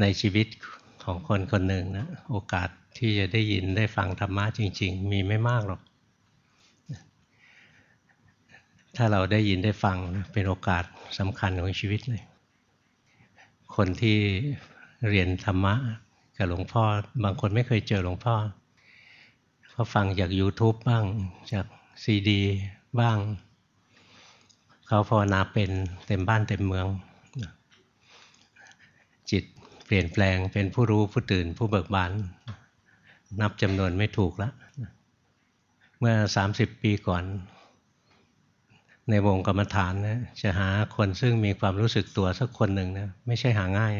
ในชีวิตของคนคนหนึ่งนะโอกาสที่จะได้ยินได้ฟังธรรมะจริง ๆ มีไม่มากหรอก ถ้าเราได้ยินได้ฟังเป็นโอกาสสำคัญของชีวิตเลย คนที่เรียนธรรมะกับหลวงพ่อ บางคนไม่เคยเจอหลวงพ่อเขาฟังจาก YouTube บ้างจากซีดี บ้าง เขาภาวนาเป็นเต็มบ้านเต็มเมือง ลี่ยนแปลงเป็นผู้รู้ผู้ตื่นผู้เบิกบานนับจำนวนไม่ถูกแล้วเมื่อ 30 ปีก่อน ในวงกรรมฐานนะจะหาคนซึ่งมีความรู้สึกตัวสักคนหนึ่งนะไม่ใช่หาง่าย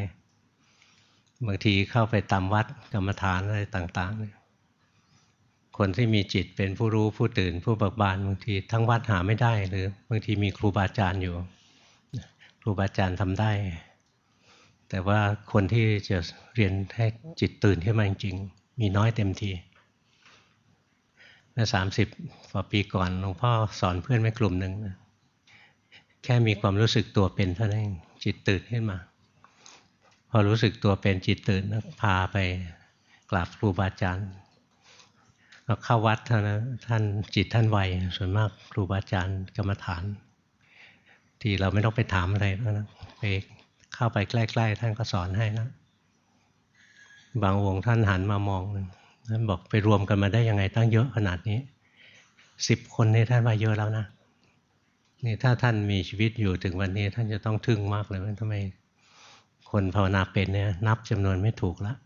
บางทีเข้าไปตามวัดกรรมฐานอะไรต่างๆคนที่มีจิตเป็นผู้รู้ผู้ตื่นผู้เบิกบานบางทีทั้งวัดหาไม่ได้ หรือบางทีมีครูบาอาจารย์อยู่ ครูบาอาจารย์ทำได้ แต่ว่าคนที่จะเรียนให้จิตตื่นขึ้นมาจริงๆ มีน้อยเต็มทีเมื่อสามสิบกว่าปีก่อนหลวงพ่อสอนเพื่อนไม่กลุ่มหนึ่งแค่มีความรู้สึกตัวเป็นเท่านั้นจิตตื่นขึ้นมา พอรู้สึกตัวเป็นจิตตื่นพาไปกราบครูบาอาจารย์เราเข้าวัดเท่านั้นท่านจิตท่านไวส่วนมากครูบาอาจารย์กรรมฐาน ที่เราไม่ต้องไปถามอะไรแล้วนะไป เข้าไปใกล้ๆ ท่านก็สอนให้นะบางวงท่านหันมามองท่านบอกไปรวมกันมาได้ยังไงตั้งเยอะขนาดนี้สิบคนนี่ท่านมาเยอะแล้วนะนี่ถ้าท่านมีชีวิตอยู่ถึงวันนี้ท่านจะต้องทึ่งมากเลยว่าทำไมคนภาวนาเป็นเนี่ยนับจำนวนไม่ถูกล้ว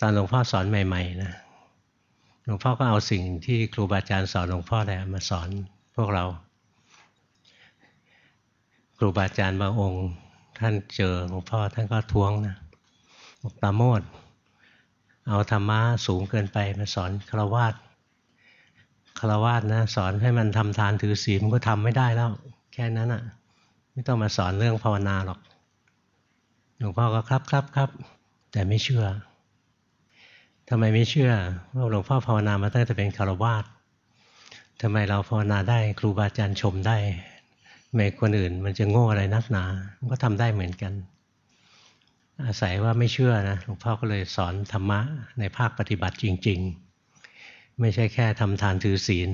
ตอนหลวงพ่อสอนใหม่ ๆ นะหลวงพ่อก็เอาสิ่งที่ครูบาอาจารย์สอนหลวงพ่อแหละมาสอนพวกเรา ครูบาอาจารย์บางองค์ ท่านเจอหลวงพ่อท่านก็ท้วงนะบอกตาโมดเอาธรรมะสูงเกินไปมาสอนฆราวาสฆราวาสนะสอนให้มันทำทานถือศีลมันก็ทำไม่ได้แล้ว แค่นั้นอะ ไม่ต้องมาสอนเรื่องภาวนาหรอกหลวงพ่อก็ครับครับครับแต่ไม่เชื่อทำไมไม่เชื่อว่าหลวงพ่อภาวนามาตั้งแต่เป็นคารวาสทำไมเราภาวนาได้ครูบาอาจารย์ชมได้ ไม่คนอื่นมันจะโง่อะไรนักหนา มันก็ทำได้เหมือนกัน อาศัยว่าไม่เชื่อนะหลวงพ่อก็เลยสอนธรรมะในภาคปฏิบัติจริง ๆ ไม่ใช่แค่ทำทานถือศีล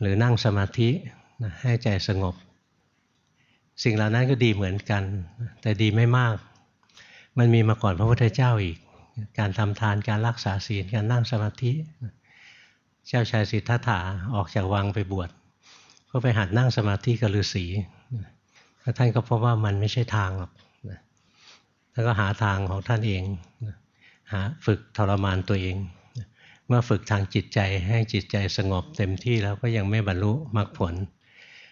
หรือนั่งสมาธินะให้ใจสงบ สิ่งเหล่านั้นก็ดีเหมือนกัน แต่ดีไม่มาก มันมีมาก่อนพระพุทธเจ้าอีก การทำทานการรักษาศีลการนั่งสมาธิ เจ้าชายสิทธัตถะออกจากวังไปบวช ก็ไปหัดนั่งสมาธิกับฤาษีแล้วท่านก็พบว่ามันไม่ใช่ทางหรอกท่านก็หาทางของท่านเองหาฝึกทรมานตัวเอง เมื่อฝึกทางจิตใจให้จิตใจสงบเต็มที่แล้วก็ยังไม่บรรลุมรรคผล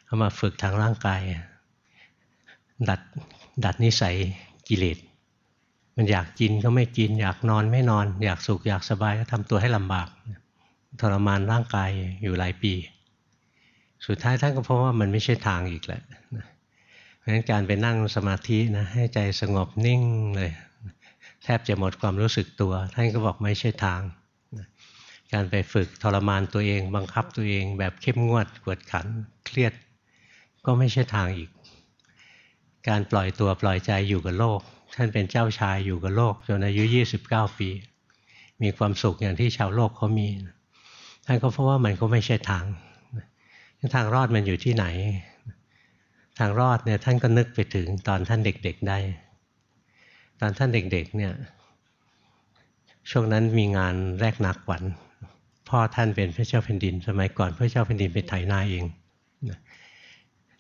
เอามาฝึกทางร่างกาย ดัดดัดนิสัยกิเลสมันอยากกินก็ไม่กิน อยากนอนไม่นอน อยากสุขอยากสบายก็ทำตัวให้ลำบากทรมานร่างกายอยู่หลายปี สุดท้ายท่านก็พบว่ามันไม่ใช่ทางอีกแหละเพราะฉะนั้นการไปนั่งสมาธินะให้ใจสงบนิ่งเลยแทบจะหมดความรู้สึกตัว ท่านก็บอกไม่ใช่ทาง การไปฝึกทรมานตัวเอง บังคับตัวเอง แบบเข้มงวดกวดขันเครียด ก็ไม่ใช่ทางอีก การปล่อยตัวปล่อยใจอยู่กับโลก ท่านเป็นเจ้าชายอยู่กับโลกจนอายุ 29 ปี มีความสุขอย่างที่ชาวโลกเขามี ท่านก็เพราะว่ามันก็ไม่ใช่ทาง ทางรอดมันอยู่ที่ไหน ทางรอดเนี่ยท่านก็นึกไปถึงตอนท่านเด็กๆได้ ตอนท่านเด็กๆเนี่ยช่วงนั้นมีงานแรกนักขวัญพ่อท่านเป็นพระเจ้าแผ่นดิน สมัยก่อนพระเจ้าแผ่นดินเป็นไถนาเอง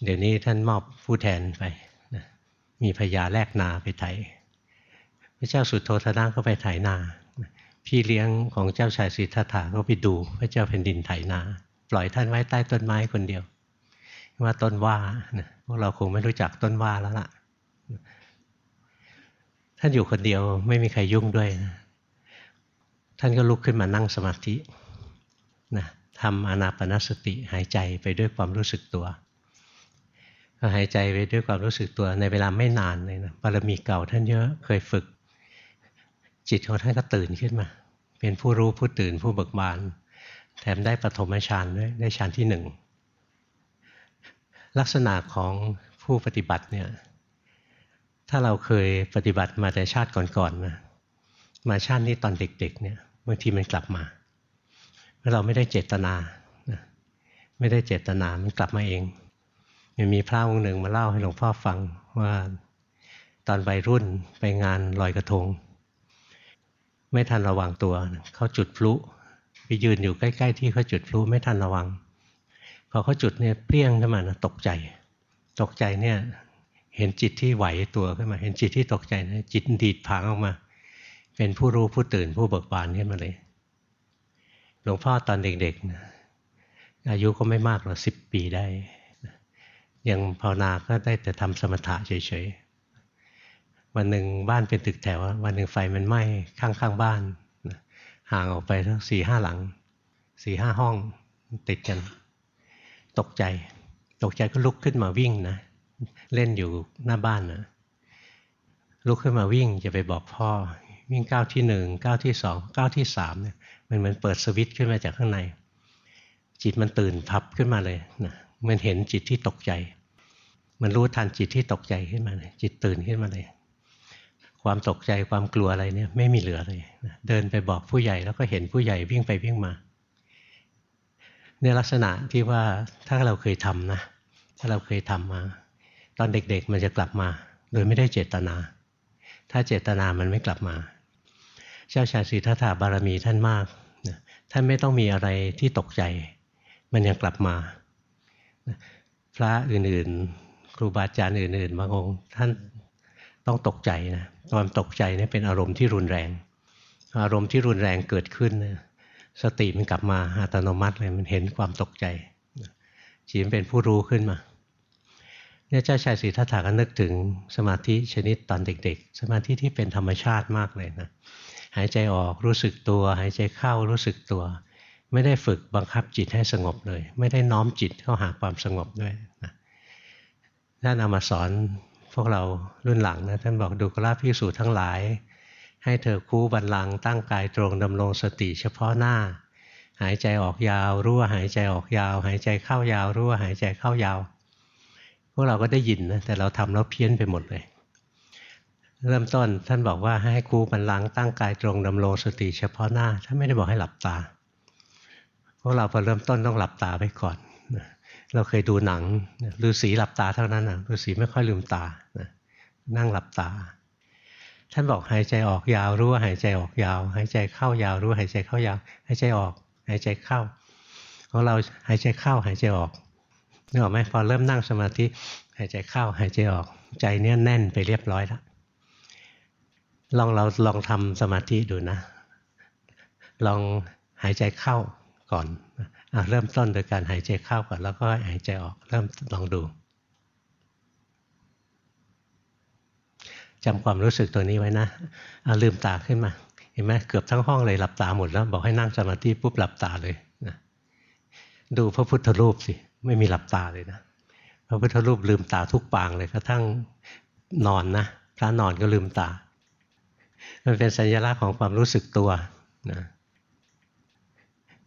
เดี๋ยวนี้ท่านมอบผู้แทนไปมีพญาแลกนาไปไถ พระเจ้าสุดโทธนะก็ไปไถนา พี่เลี้ยงของเจ้าชายสิทธัตถะก็ไปดูพระเจ้าแผ่นดินไถนา ปล่อยท่านไว้ใต้ต้นไม้คนเดียว ว่าต้นว่าพวกเราคงไม่รู้จักต้นว่าแล้วล่ะ ท่านอยู่คนเดียวไม่มีใครยุ่งด้วยนะท่านก็ลุกขึ้นมานั่งสมาธินะทำอนาปนสติหายใจไปด้วยความรู้สึกตัวพอหายใจไปด้วยความรู้สึกตัวในเวลาไม่นานเลยนะบารมีเก่าท่านเยอะเคยฝึก จิตของท่านก็ตื่นขึ้นมา เป็นผู้รู้ผู้ตื่นผู้เบิกบาน แถมได้ปฐมฌานด้วยได้ฌานที่หนึ่งลักษณะของผู้ปฏิบัติเนี่ยถ้าเราเคยปฏิบัติมาแต่ชาติก่อนๆนะมาชาตินี้ตอนเด็กๆเนี่ยบางทีมันกลับมาเราไม่ได้เจตนาไม่ได้เจตนามันกลับมาเองมันมีพระองค์หนึ่งมาเล่าให้หลวงพ่อฟังว่าตอนวัยรุ่นไปงานลอยกระทง ไม่ทันระวังตัวเขาจุดพลุ ไปยืนอยู่ใกล้ ๆ ที่เขาจุดพลุไม่ทันระวัง พอเขาจุดเนี่ยเปรี้ยงขึ้นมานะตกใจ ตกใจเนี่ยเห็นจิตที่ไหวตัวขึ้นมา เห็นจิตที่ตกใจนะจิตดีดผางออกมา เป็นผู้รู้ผู้ตื่นผู้เบิกบานขึ้นมาเลย หลวงพ่อตอนเด็กๆนะอายุก็ไม่มากหรอกสิบปีได้ ยังภาวนาก็ได้แต่ทำสมถะเฉยๆวันหนึ่งบ้านเป็นตึกแถววันหนึ่งไฟมันไหม้ข้างๆบ้าน ห่างออกไปทั้งสี่ห้าหลังสี่ห้าห้องติดกัน ตกใจ ตกใจก็ลุกขึ้นมาวิ่งนะ เล่นอยู่หน้าบ้านนะลุกขึ้นมาวิ่งจะไปบอกพ่อ วิ่งก้าวที่หนึ่งก้าวที่สองก้าวที่สามเนี่ยมันเหมือนเปิดสวิตช์ขึ้นมาจากข้างใน จิตมันตื่นพับขึ้นมาเลยนะมันเห็นจิตที่ตกใจ มันรู้ทันจิตที่ตกใจขึ้นมาเลยจิตตื่นขึ้นมาเลย ความตกใจความกลัวอะไรเนี่ยไม่มีเหลือเลยนะเดินไปบอกผู้ใหญ่แล้วก็เห็นผู้ใหญ่วิ่งไปวิ่งมาเนี่ยลักษณะที่ว่าถ้าเราเคยทำนะถ้าเราเคยทำมา ตอนเด็กๆมันจะกลับมา โดยไม่ได้เจตนา ถ้าเจตนามันไม่กลับมา เจ้าชายสิทธัตถะบารมีท่านมากท่านไม่ต้องมีอะไรที่ตกใจ มันยังกลับมาพระอื่นๆ ครูบาอาจารย์อื่นๆบางองค์ท่านต้องตกใจนะ ความตกใจนี่เป็นอารมณ์ที่รุนแรง อารมณ์ที่รุนแรงเกิดขึ้น สติมันกลับมาอัตโนมัติเลยมันเห็นความตกใจจิตเป็นผู้รู้ขึ้นมาเนี่ยเจ้าชายสีทัตถาก็นึกถึงสมาธิชนิดตอนเด็ก ๆ สมาธิที่เป็นธรรมชาติมากเลยนะหายใจออกรู้สึกตัว หายใจเข้ารู้สึกตัว ไม่ได้ฝึกบังคับจิตให้สงบเลย ไม่ได้น้อมจิตเข้าหาความสงบด้วยนะท่านเอามาสอน พวกเรารุ่นหลังนะท่านบอกดูกราพิสูจทั้งหลาย ให้เธอคู่บันลังตั้งกายตรงดำรงสติเฉพาะหน้า หายใจออกยาวรู้ว่าหายใจออกยาว หายใจเข้ายาวรู้ว่าหายใจเข้ายาว พวกเราก็ได้ยินนะแต่เราทำแล้วเพี้ยนไปหมดเลยเริ่มต้นท่านบอกว่าให้คูบันลังตั้งกายตรงดำรงสติเฉพาะหน้าท่านไม่ได้บอกให้หลับตา พวกเราพอเริ่มต้นต้องหลับตาไปก่อน เราเคยดูหนังฤาษีหลับตาเท่านั้นนะฤาษีไม่ค่อยลืมตานะนั่งหลับตา ท่านบอกหายใจออกยาวรู้ว่าหายใจออกยาว หายใจเข้ายาวรู้หายใจเข้ายาว หายใจออก หายใจเข้าของเราหายใจเข้าหายใจออกนึกออกไหมพอเริ่มนั่งสมาธิหายใจเข้าหายใจออก ใจเนี้ยแน่นไปเรียบร้อยแล้วลองเราลองทำสมาธิดูนะ ลองหายใจเข้าก่อน เริ่มต้นโดยการหายใจเข้าก่อนแล้วก็หายใจออกเริ่มลองดูจำความรู้สึกตัวนี้ไว้นะเอาลืมตาขึ้นมา เห็นไหมเกือบทั้งห้องเลยหลับตาหมดแล้ว บอกให้นั่งสมาธิปุ๊บหลับตาเลยนะดูพระพุทธรูปสิไม่มีหลับตาเลยนะพระพุทธรูปลืมตาทุกปางเลยกระทั่งนอนนะพระนอนก็ลืมตา มันเป็นสัญลักษณ์ของความรู้สึกตัวนะ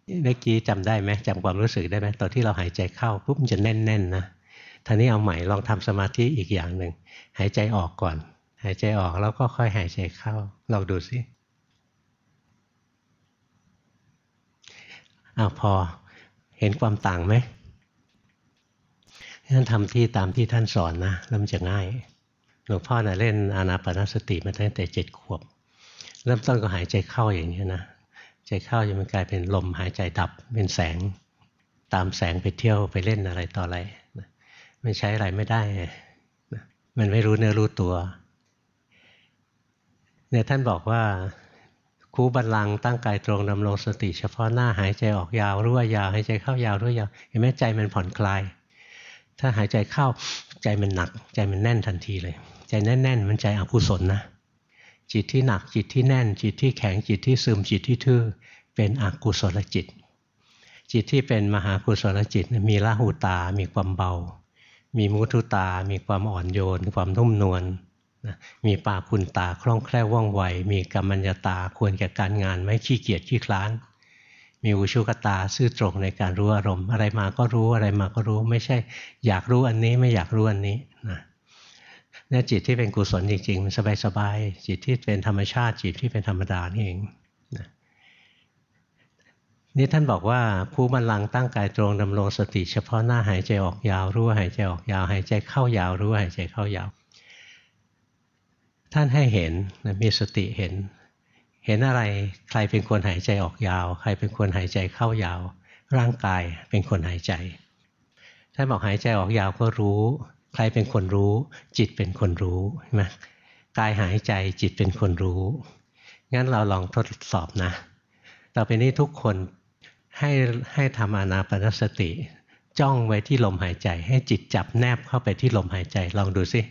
เมื่อกี้จำได้ไหมจำความรู้สึกได้ไหมตอนที่เราหายใจเข้าปุ๊บมันจะแน่นๆนนะท่านี้เอาใหม่ลองทำสมาธิอีกอย่างหนึ่งหายใจออกก่อน หายใจออกแล้วก็ค่อยหายใจเข้าลองดูสิอ้าวพอเห็นความต่างไหมท่านทำที่ตามที่ท่านสอนนะแล้วมันจะง่ายหลวงพ่อนะ่ะเล่นอานาปนสติมาตั้งแต่เจ็ดขวบ เริ่มต้นก็หายใจเข้าอย่างนี้นะ ใจเข้าจะมันกลายเป็นลมหายใจดับเป็นแสง ตามแสงไปเที่ยวไปเล่นอะไรต่ออะไรมันใช้อะไรไม่ได้ มันไม่รู้เนื้อรู้ตัวเนี่ยท่านบอกว่าคูบันลังตั้งกายตรงดำรงสติ เฉพาะหน้าหายใจออกยาวรู้ว่ายาวหายใจเข้ายาวรู้ยาวเห็นไหมใจมันผ่อนคลาย ถ้าหายใจเข้าใจมันหนัก ใจมันแน่นทันทีเลย ใจแน่น ๆ มันใจอกุศลนะ จิตที่หนักจิตที่แน่น จิตที่แข็งจิตที่ซึมจิตที่ทื่อเป็นอกุศลจิต จิตที่เป็นมหากุศลจิตมีละหูตา มีความเบา มีมุทุตา มีความอ่อนโยน ความนุ่มนวลมีปาคุณตาคล่องแคล่วว่องไว มีกรรมัญญาตาควรแก่การงานไม่ขี้เกียจขี้คลาน มีอุชุกตาซื่อตรงในการรู้อารมณ์ อะไรมาก็รู้อะไรมาก็รู้ไม่ใช่ อยากรู้อันนี้ไม่อยากรู้อันนี้นะ เนี่ยจิตที่เป็นกุศลจริงๆ มันสบายๆ จิตที่เป็นธรรมชาติจิตที่เป็นธรรมดานี่เองนะนี่ท่านบอกว่าผู้บันลังตั้งกายตรงดำรงสติ เฉพาะหน้าหายใจออกยาวรู้ว่าหายใจออกยาวหายใจเข้ายาวรู้ว่าหายใจเข้ายาว ท่านให้เห็นมีสติเห็น เห็นอะไรใครเป็นคนหายใจออกยาว ใครเป็นคนหายใจเข้ายาว ร่างกายเป็นคนหายใจท่านบอกหายใจออกยาวก็รู้ ใครเป็นคนรู้ จิตเป็นคนรู้ใช่ไหมกายหายใจจิตเป็นคนรู้ งั้นเราลองทดสอบนะ ต่อไปนี้ทุกคนให้ให้ทำอนาปนสติ จ้องไว้ที่ลมหายใจ ให้จิตจับแนบเข้าไปที่ลมหายใจลองดูสิ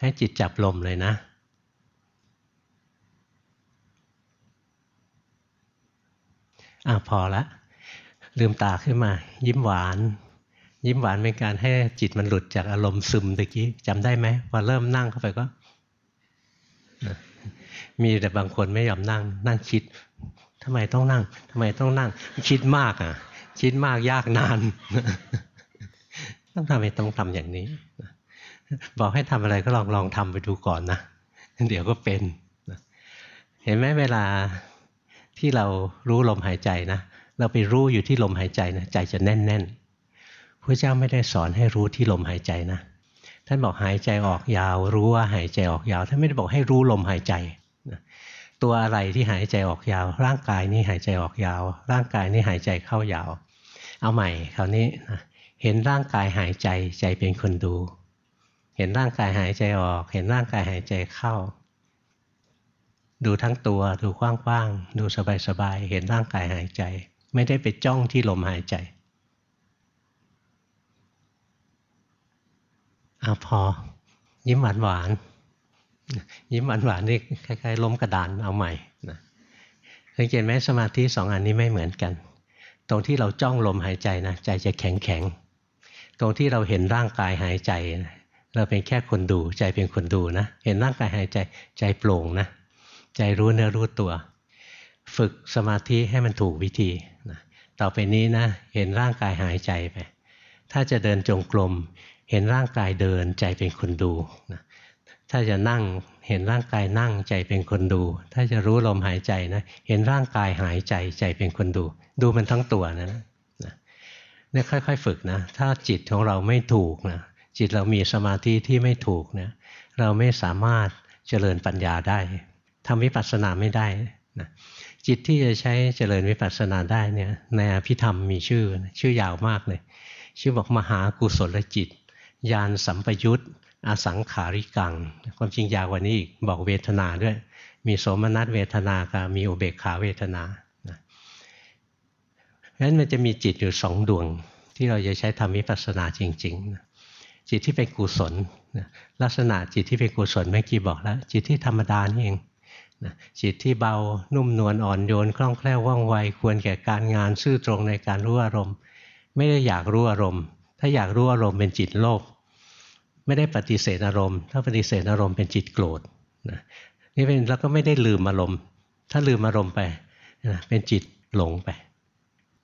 ให้จิตจับลมเลยนะอะพอละ ลืมตาขึ้นมา ยิ้มหวาน ยิ้มหวานเป็นการให้จิตมันหลุดจากอารมณ์ซึมตะกี้จำได้ไหมพอเริ่มนั่งเข้าไปก็มีแต่บางคนไม่ยอมนั่ง นั่งคิดทำไมต้องนั่งทำไมต้องนั่ง คิดมากอะ คิดมากยากนาน ต้องทำไมต้องทำอย่างนี้บอกให้ทำอะไรก็ลองลองทำไปดูก่อนนะเดี๋ยวก็เป็นเห็นไหมเวลาที่เรารู้ลมหายใจนะเราไปรู้อยู่ที่ลมหายใจนะใจจะแน่นแน่น พระเจ้าไม่ได้สอนให้รู้ที่ลมหายใจนะ ท่านบอกหายใจออกยาว รู้ว่าหายใจออกยาว ท่านไม่ได้บอกให้รู้ลมหายใจตัวอะไรที่หายใจออกยาว ร่างกายนี้หายใจออกยาว ร่างกายนี้หายใจเข้ายาว เอาใหม่คราวนี้เห็นร่างกายหายใจใจเป็นคนดู เห็นร่างกายหายใจออก เห็นร่างกายหายใจเข้า ดูทั้งตัวดูกว้างๆดูสบายๆเห็นร่างกายหายใจ ไม่ได้ไปจ้องที่ลมหายใจ อาพอ ยิ้มหวานหวานยิ้มหวานหวานนี่คล้ายๆล้มกระดานเอาใหม่นะสังเกตไหมสมาธิสองอันนี้ไม่เหมือนกัน ตรงที่เราจ้องลมหายใจนะใจจะแข็งแข็งตรงที่เราเห็นร่างกายหายใจเราเป็นแค่คนดูใจเป็นคนดูนะ เห็นร่างกายหายใจใจโปร่งนะ ใจรู้เนื้อรู้ตัว ฝึกสมาธิให้มันถูกวิธีนะต่อไปนี้นะ เห็นร่างกายหายใจไป ถ้าจะเดินจงกรม เห็นร่างกายเดินใจเป็นคนดูนะถ้าจะนั่งเห็นร่างกายนั่งใจเป็นคนดู ถ้าจะรู้ลมหายใจนะเห็นร่างกายหายใจใจเป็นคนดู ดูมันทั้งตัวนะนะเนี่ยค่อย ๆ ฝึกนะ ถ้าจิตของเราไม่ถูกนะจิตเรามีสมาธิที่ไม่ถูกเนะเราไม่สามารถเจริญปัญญาได้ทำวิปัสสนาไม่ได้นะจิตที่จะใช้เจริญวิปัสสนาได้เนี่ยในอภิธรรมมีชื่อชื่อยาวมากเลย ชื่อบอกมหากุศลจิต ยานสัมปยุตอาสังขาริกัง ความจริงยาวกว่านี้อีกบอกเวทนาด้วย มีโสมนัสเวทนากับมีอุเบกขาเวทนานะงั้นมันจะมีจิตอยู่สองดวง ที่เราจะใช้ทำวิปัสสนาจริงๆนะจิตที่เป็นกุศลนะลักษณะจิตที่เป็นกุศลเมื่อกี้บอกแล้ว จิตที่ธรรมดานี่เองนะจิตที่เบานุ่มนวลอ่อนโยนคล่องแคล่วว่องไว ควรแก่การงานซื่อตรงในการรู้อารมณ์ ไม่ได้อยากรู้อารมณ์ ถ้าอยากรู้อารมณ์เป็นจิตโลภไม่ได้ปฏิเสธอารมณ์ ถ้าปฏิเสธอารมณ์เป็นจิตโกรธนะนี่เป็นแล้วก็ไม่ได้ลืมอารมณ์ ถ้าลืมอารมณ์ไปนะเป็นจิตหลงไป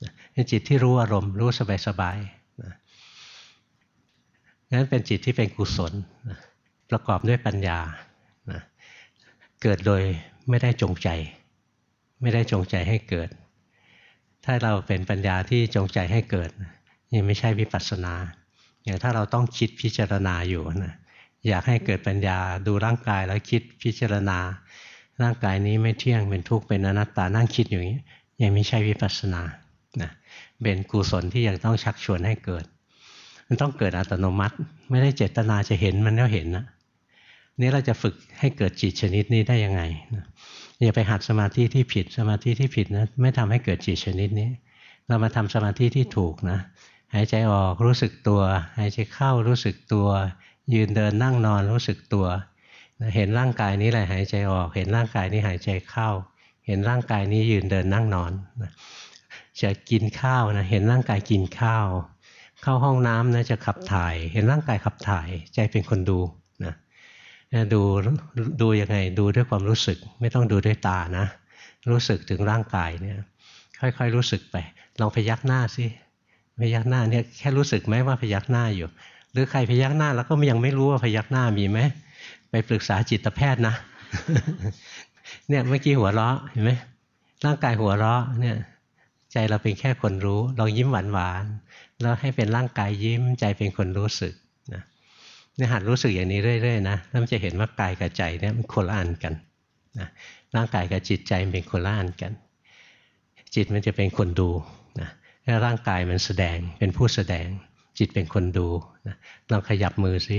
นะเป็นจิตที่รู้อารมณ์รู้สบายๆนะงั้นเป็นจิตที่เป็นกุศลนะประกอบด้วยปัญญานะเกิดโดยไม่ได้จงใจ ไม่ได้จงใจให้เกิด ถ้าเราเป็นปัญญาที่จงใจให้เกิดยั งไม่ใช่วิปัสสนาอย่างถ้าเราต้องคิดพิจารณาอยู่นะอยากให้เกิดปัญญาดูร่างกายแล้วคิดพิจารณา ร่างกายนี้ไม่เที่ยงเป็นทุกข์เป็นอนัตตานั่งคิดอย่างนี้ยังไม่ใช่วิปัสสนานะเป็นกุศลที่ยังต้องชักชวนให้เกิด มันต้องเกิดอัตโนมัติ ไม่ได้เจตนาจะเห็นมันก็เห็นนะนี่เราจะฝึกให้เกิดจิตชนิดนี้ได้ยังไงนะอย่าไปหัดสมาธิที่ผิดสมาธิที่ผิดนะไม่ทำให้เกิดจิตชนิดนี้ เรามาทำสมาธิที่ถูกนะ หายใจออกรู้สึกตัว หายใจเข้ารู้สึกตัว ยืนเดินนั่งนอนรู้สึกตัว เห็นร่างกายนี้แหละหายใจออก เห็นร่างกายนี้หายใจเข้า เห็นร่างกายนี้ยืนเดินนั่งนอนจะกินข้าวนะเห็นร่างกายกินข้าว เข้าห้องน้ำนะจะขับถ่าย เห็นร่างกายขับถ่าย ใจเป็นคนดูนะดูดูยังไงดูด้วยความรู้สึก ไม่ต้องดูด้วยตานะ รู้สึกถึงร่างกายเนี่ยค่อยๆรู้สึกไปลองพยักหน้าสิ พยักหน้าเนี่ยแค่รู้สึกไหมว่าพยักหน้าอยู่ หรือใครพยักหน้าแล้วก็ยังไม่รู้ว่าพยักหน้ามีไหมไปปรึกษาจิตแพทย์นะ เนี่ยเมื่อกี้หัวเราะเห็นไหมร่างกายหัวเราะเนี่ยใจเราเป็นแค่คนรู้ลองยิ้มหวานหวานแล้วให้เป็นร่างกายยิ้มใจเป็นคนรู้สึกนะเนี่ยหัดรู้สึกอย่างนี้เรื่อยๆนะแล้วมันจะเห็นว่ากายกับใจเนี่ยมันคนละอันกันนะร่างกายกับจิตใจเป็นคนละอันกัน จิตมันจะเป็นคนดู ร่างกายมันแสดงเป็นผู้แสดง จิตเป็นคนดูนะลองขยับมือซิ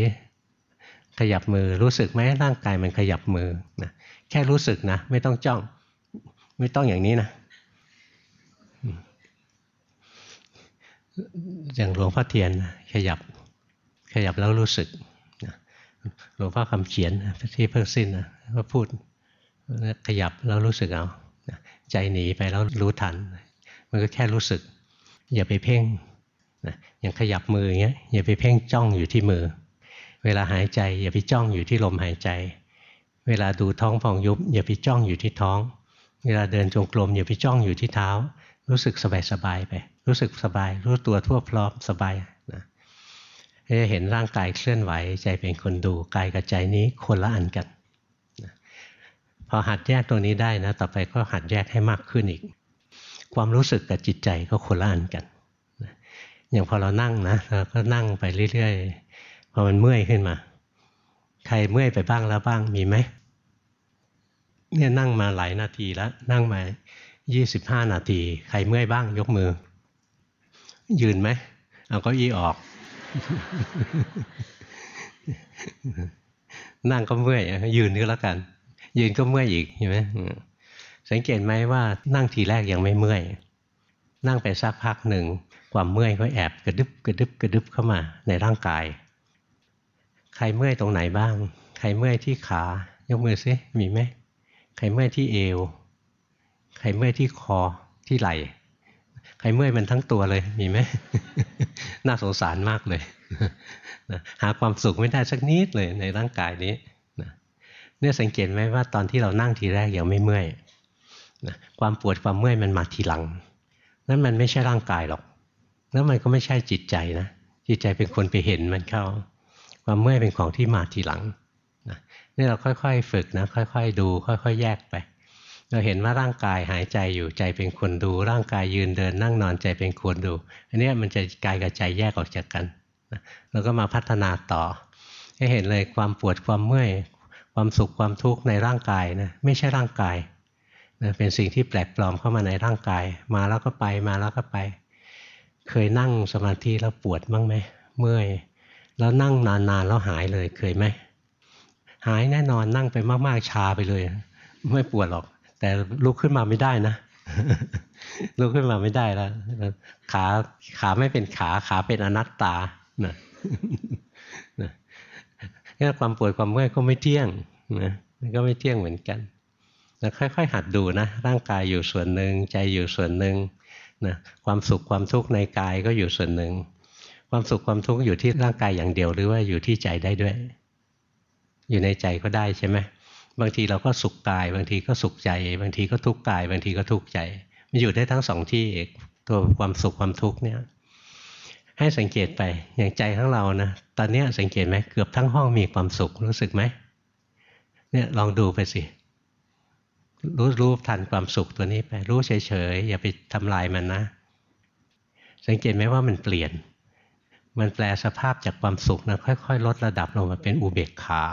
ขยับมือรู้สึกไหมร่างกายมันขยับมือนะแค่รู้สึกนะ ไม่ต้องจ้อง ไม่ต้องอย่างนี้นะอย่างหลวงพ่อเทียนขยับขยับแล้วรู้สึกหลวงพ่อคำเขียนที่เพิ่งสิ้นนะก็พูดขยับแล้วรู้สึกเอาใจหนีไปแล้วรู้ทัน มันก็แค่รู้สึก อย่าไปเพ่งอย่างขยับมืออย่างเงี้ยอย่าไปเพ่งจ้องอยู่ที่มือ เวลาหายใจอย่าไปจ้องอยู่ที่ลมหายใจ เวลาดูท้องฟองยุบ อย่าไปจ้องอยู่ที่ท้อง เวลาเดินจงกรมอย่าไปจ้องอยู่ที่เท้า รู้สึกสบายๆไป รู้สึกสบาย รู้ตัวทั่วพร้อมสบายนะจะเห็นร่างกายเคลื่อนไหวใจเป็นคนดูกายกับใจนี้คนละอันกันพอหัดแยกตรงนี้ได้นะ ต่อไปก็หัดแยกให้มากขึ้นอีก ความรู้สึกกับจิตใจก็คนละอันกันอย่างพอเรานั่งนะเราก็นั่งไปเรื่อยๆพอมันเมื่อยขึ้นมา ใครเมื่อยไปบ้างแล้วบ้างมีไหมเนี่ยนั่งมาหลายนาทีแล้ว นั่งมา25นาที ใครเมื่อยบ้างยกมือ ยืนไหมเอาก้าอี้ออก นั่งก็เมื่อยยืนก็แล้วกัน ยืนก็เมื่อยอีกเห็นไหม สังเกตไหมว่านั่งทีแรกยังไม่เมื่อย นั่งไปสักพักหนึ่ง ความเมื่อยก็แอบกระดึบกระดึบกระดึบเข้ามาในร่างกาย ใครเมื่อยตรงไหนบ้าง ใครเมื่อยที่ขายกมือซิมีไหมใครเมื่อยที่เอว ใครเมื่อยที่คอที่ไหล่ใครเมื่อยมันทั้งตัวเลยมีไหมน่าสงสารมากเลยหาความสุขไม่ได้สักนิดเลยในร่างกายนี้เนี่ยสังเกตไหมว่าตอนที่เรานั่งทีแรกยังไม่เมื่อย ความปวดความเมื่อยมันมาทีหลัง นั่นมันไม่ใช่ร่างกายหรอก แล้วมันก็ไม่ใช่จิตใจนะ จิตใจเป็นคนไปเห็นมันเข้า ความเมื่อยเป็นของที่มาทีหลังนี่เราค่อยๆฝึกนะ ค่อยๆดู ค่อยๆ แยกไป เราเห็นว่าร่างกายหายใจอยู่ใจเป็นคนดู ร่างกายยืนเดินนั่งนอนใจเป็นคนดู อันนี้มันจะกายกับใจแยกออกจากกันเราก็มาพัฒนาต่อให้เห็นเลยความปวดความเมื่อย ความสุขความทุกข์ในร่างกายนะไม่ใช่ร่างกาย นะเป็นสิ่งที่แปลกปลอมเข้ามาในร่างกาย มาแล้วก็ไปมาแล้วก็ไป เคยนั่งสมาธิแล้วปวดบ้างไหมเมื่อยแล้วนั่งนานๆแล้วหายเลยเคยไหมหายแน่นอนนั่งไปมากๆชาไปเลย ไม่ปวดหรอก แต่ลุกขึ้นมาไม่ได้นะลุกขึ้นมาไม่ได้แล้วขาขาไม่เป็นขาขาเป็นอนัตตานะนี่ความปวดความเมื่อยก็ไม่เที่ยงนะก็ไม่เที่ยงเหมือนกัน แล้วค่อยๆ หัดดูนะ ร่างกายอยู่ส่วนหนึ่งใจอยู่ส่วนหนึ่งนะความสุขความทุกข์ในกายก็อยู่ส่วนหนึ่ง ความสุขความทุกข์อยู่ที่ร่างกายอย่างเดียวหรือว่าอยู่ที่ใจได้ด้วย อยู่ในใจก็ได้ใช่ไหมบางทีเราก็สุขกาย บางทีก็สุขใจ บางทีก็ทุกข์กาย บางทีก็ทุกข์ใจ มันอยู่ได้ทั้งสองที่ตัวความสุขความทุกข์เนี่ยให้สังเกตไปอย่างใจของเรานะตอนนี้สังเกตไหมเกือบทั้งห้องมีความสุขรู้สึกไหมเนี่ยลองดูไปสิ รู้รู้ทันความสุขตัวนี้ไปรู้เฉยๆอย่าไปทำลายมันนะ สังเกตไหมว่ามันเปลี่ยน มันแปลสภาพจากความสุขนะค่อยๆ ลดระดับลงมาเป็นอุเบกขา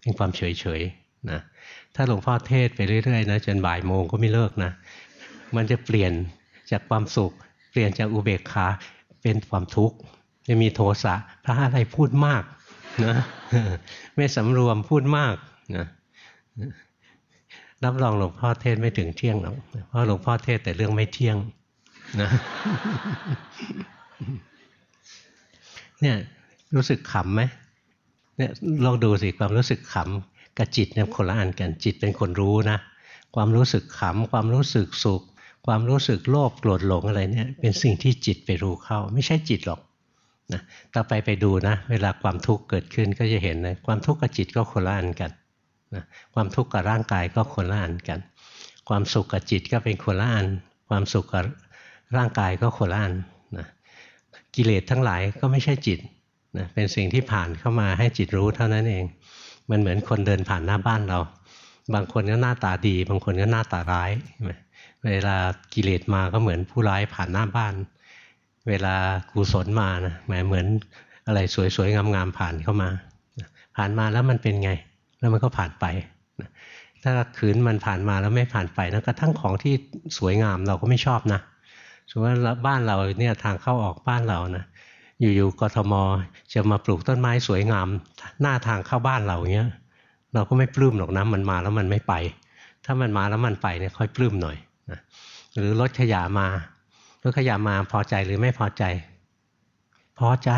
เป็นความเฉยๆนะถ้าหลวงพ่อเทศไปเรื่อยๆนะจนบ่ายโมงก็ไม่เลิกนะ มันจะเปลี่ยนจากความสุข เปลี่ยนจากอุเบกขาเป็นความทุกข์จะมีโทสะพระอะไรพูดมากนะไม่สำรวมพูดมากนะ รับรองหลวงพ่อเทศไม่ถึงเที่ยงหรอกเพราะหลวงพ่อเทศแต่เรื่องไม่เที่ยงนะเนี่ยรู้สึกขำไหมเนี่ยลองดูสิความรู้สึกขำกับจิตเนี่ยคนละอันกันจิตเป็นคนรู้นะความรู้สึกขำความรู้สึกสุข ความรู้สึกโลภโกรธหลงอะไรเนี่ยเป็นสิ่งที่จิตไปรู้เข้า ไม่ใช่จิตหรอกนะต่อไปไปดูนะ เวลาความทุกข์เกิดขึ้นก็จะเห็นนะความทุกข์กับจิตก็คนละอันกัน นะความทุกข์กับร่างกายก็คนละอันกัน ความสุขกับจิตก็เป็นคนละอัน ความสุขกับร่างกายก็คนละอันนะกิเลสทั้งหลายก็ไม่ใช่จิตนะเป็นสิ่งที่ผ่านเข้ามาให้จิตรู้เท่านั้นเอง มันเหมือนคนเดินผ่านหน้าบ้านเรา บางคนก็หน้าตาดี บางคนก็หน้าตาร้ายเวลากิเลสมาก็เหมือนผู้ร้ายผ่านหน้าบ้าน เวลากุศลมานะหมายเหมือนอะไรสวยๆงามๆผ่านเข้ามา ผ่านมาแล้วมันเป็นไง แล้วมันก็ผ่านไปถ้าขืนมันผ่านมาแล้วไม่ผ่านไปนะกระทั่งของที่สวยงามเราก็ไม่ชอบนะสมมติว่าบ้านเราเนี่ยทางเข้าออกบ้านเรานะอยู่ๆกทมจะมาปลูกต้นไม้สวยงาม หน้าทางเข้าบ้านเราเงี้ยเราก็ไม่ปลื้มหรอกนะมันมาแล้วมันไม่ไป ถ้ามันมาแล้วมันไปเนี่ยค่อยปลื้มหน่อยนะหรือรถขยะมารถขยะมาพอใจหรือไม่พอใจ พอใจ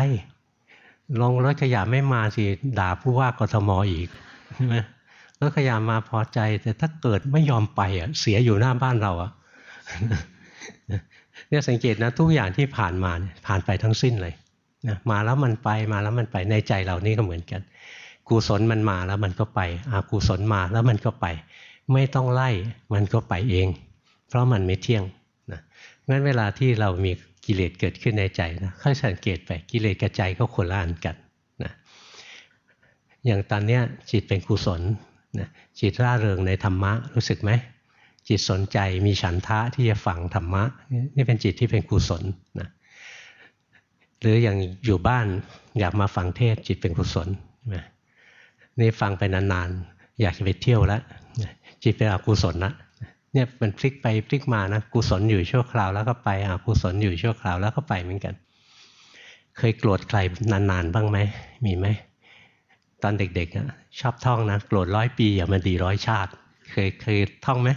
ลงรถขยะไม่มาสิด่าผู้ว่ากทมอีก ใช่ไหมรถขยะมาพอใจ แต่ถ้าเกิดไม่ยอมไปอะเสียอยู่หน้าบ้านเราอะเนี่ยสังเกตนะทุกอย่างที่ผ่านมาเนี่ยผ่านไปทั้งสิ้นเลยนะมาแล้วมันไปมาแล้วมันไปในใจเรานี่ก็เหมือนกัน กุศลมันมาแล้วมันก็ไปอากุศลมาแล้วมันก็ไป ไม่ต้องไล่มันก็ไปเอง เพราะมันไม่เที่ยงนะงั้นเวลาที่เรามีกิเลสเกิดขึ้นในใจนะค่อยสังเกตไปกิเลสกับใจก็คนละอันกัน อย่างตอนเนี้ยจิตเป็นกุศลนะจิตร่าเริงในธรรมะรู้สึกไหมจิตสนใจมีฉันทะที่จะฝังธรรมะนี่เป็นจิตที่เป็นกุศลนะหรืออย่างอยู่บ้านอยากมาฟังเทศจิตเป็นกุศลนี่ฟังไปนานๆ อยากจะไปเที่ยวแล้วจิตเป็นอกุศลละเนี่ยมันพลิกไปพลิกมานะกุศลอยู่ชั่วคราวแล้วก็ไปอกุศลอยู่ชั่วคราวแล้วก็ไปเหมือนกัน เคยโกรธใครนานๆบ้างไหมมีไหม ตอนเด็กๆชอบท่องนะโกรธร้อยปีอย่ามันดีร้อยชาติ เคยเคยท่องไหม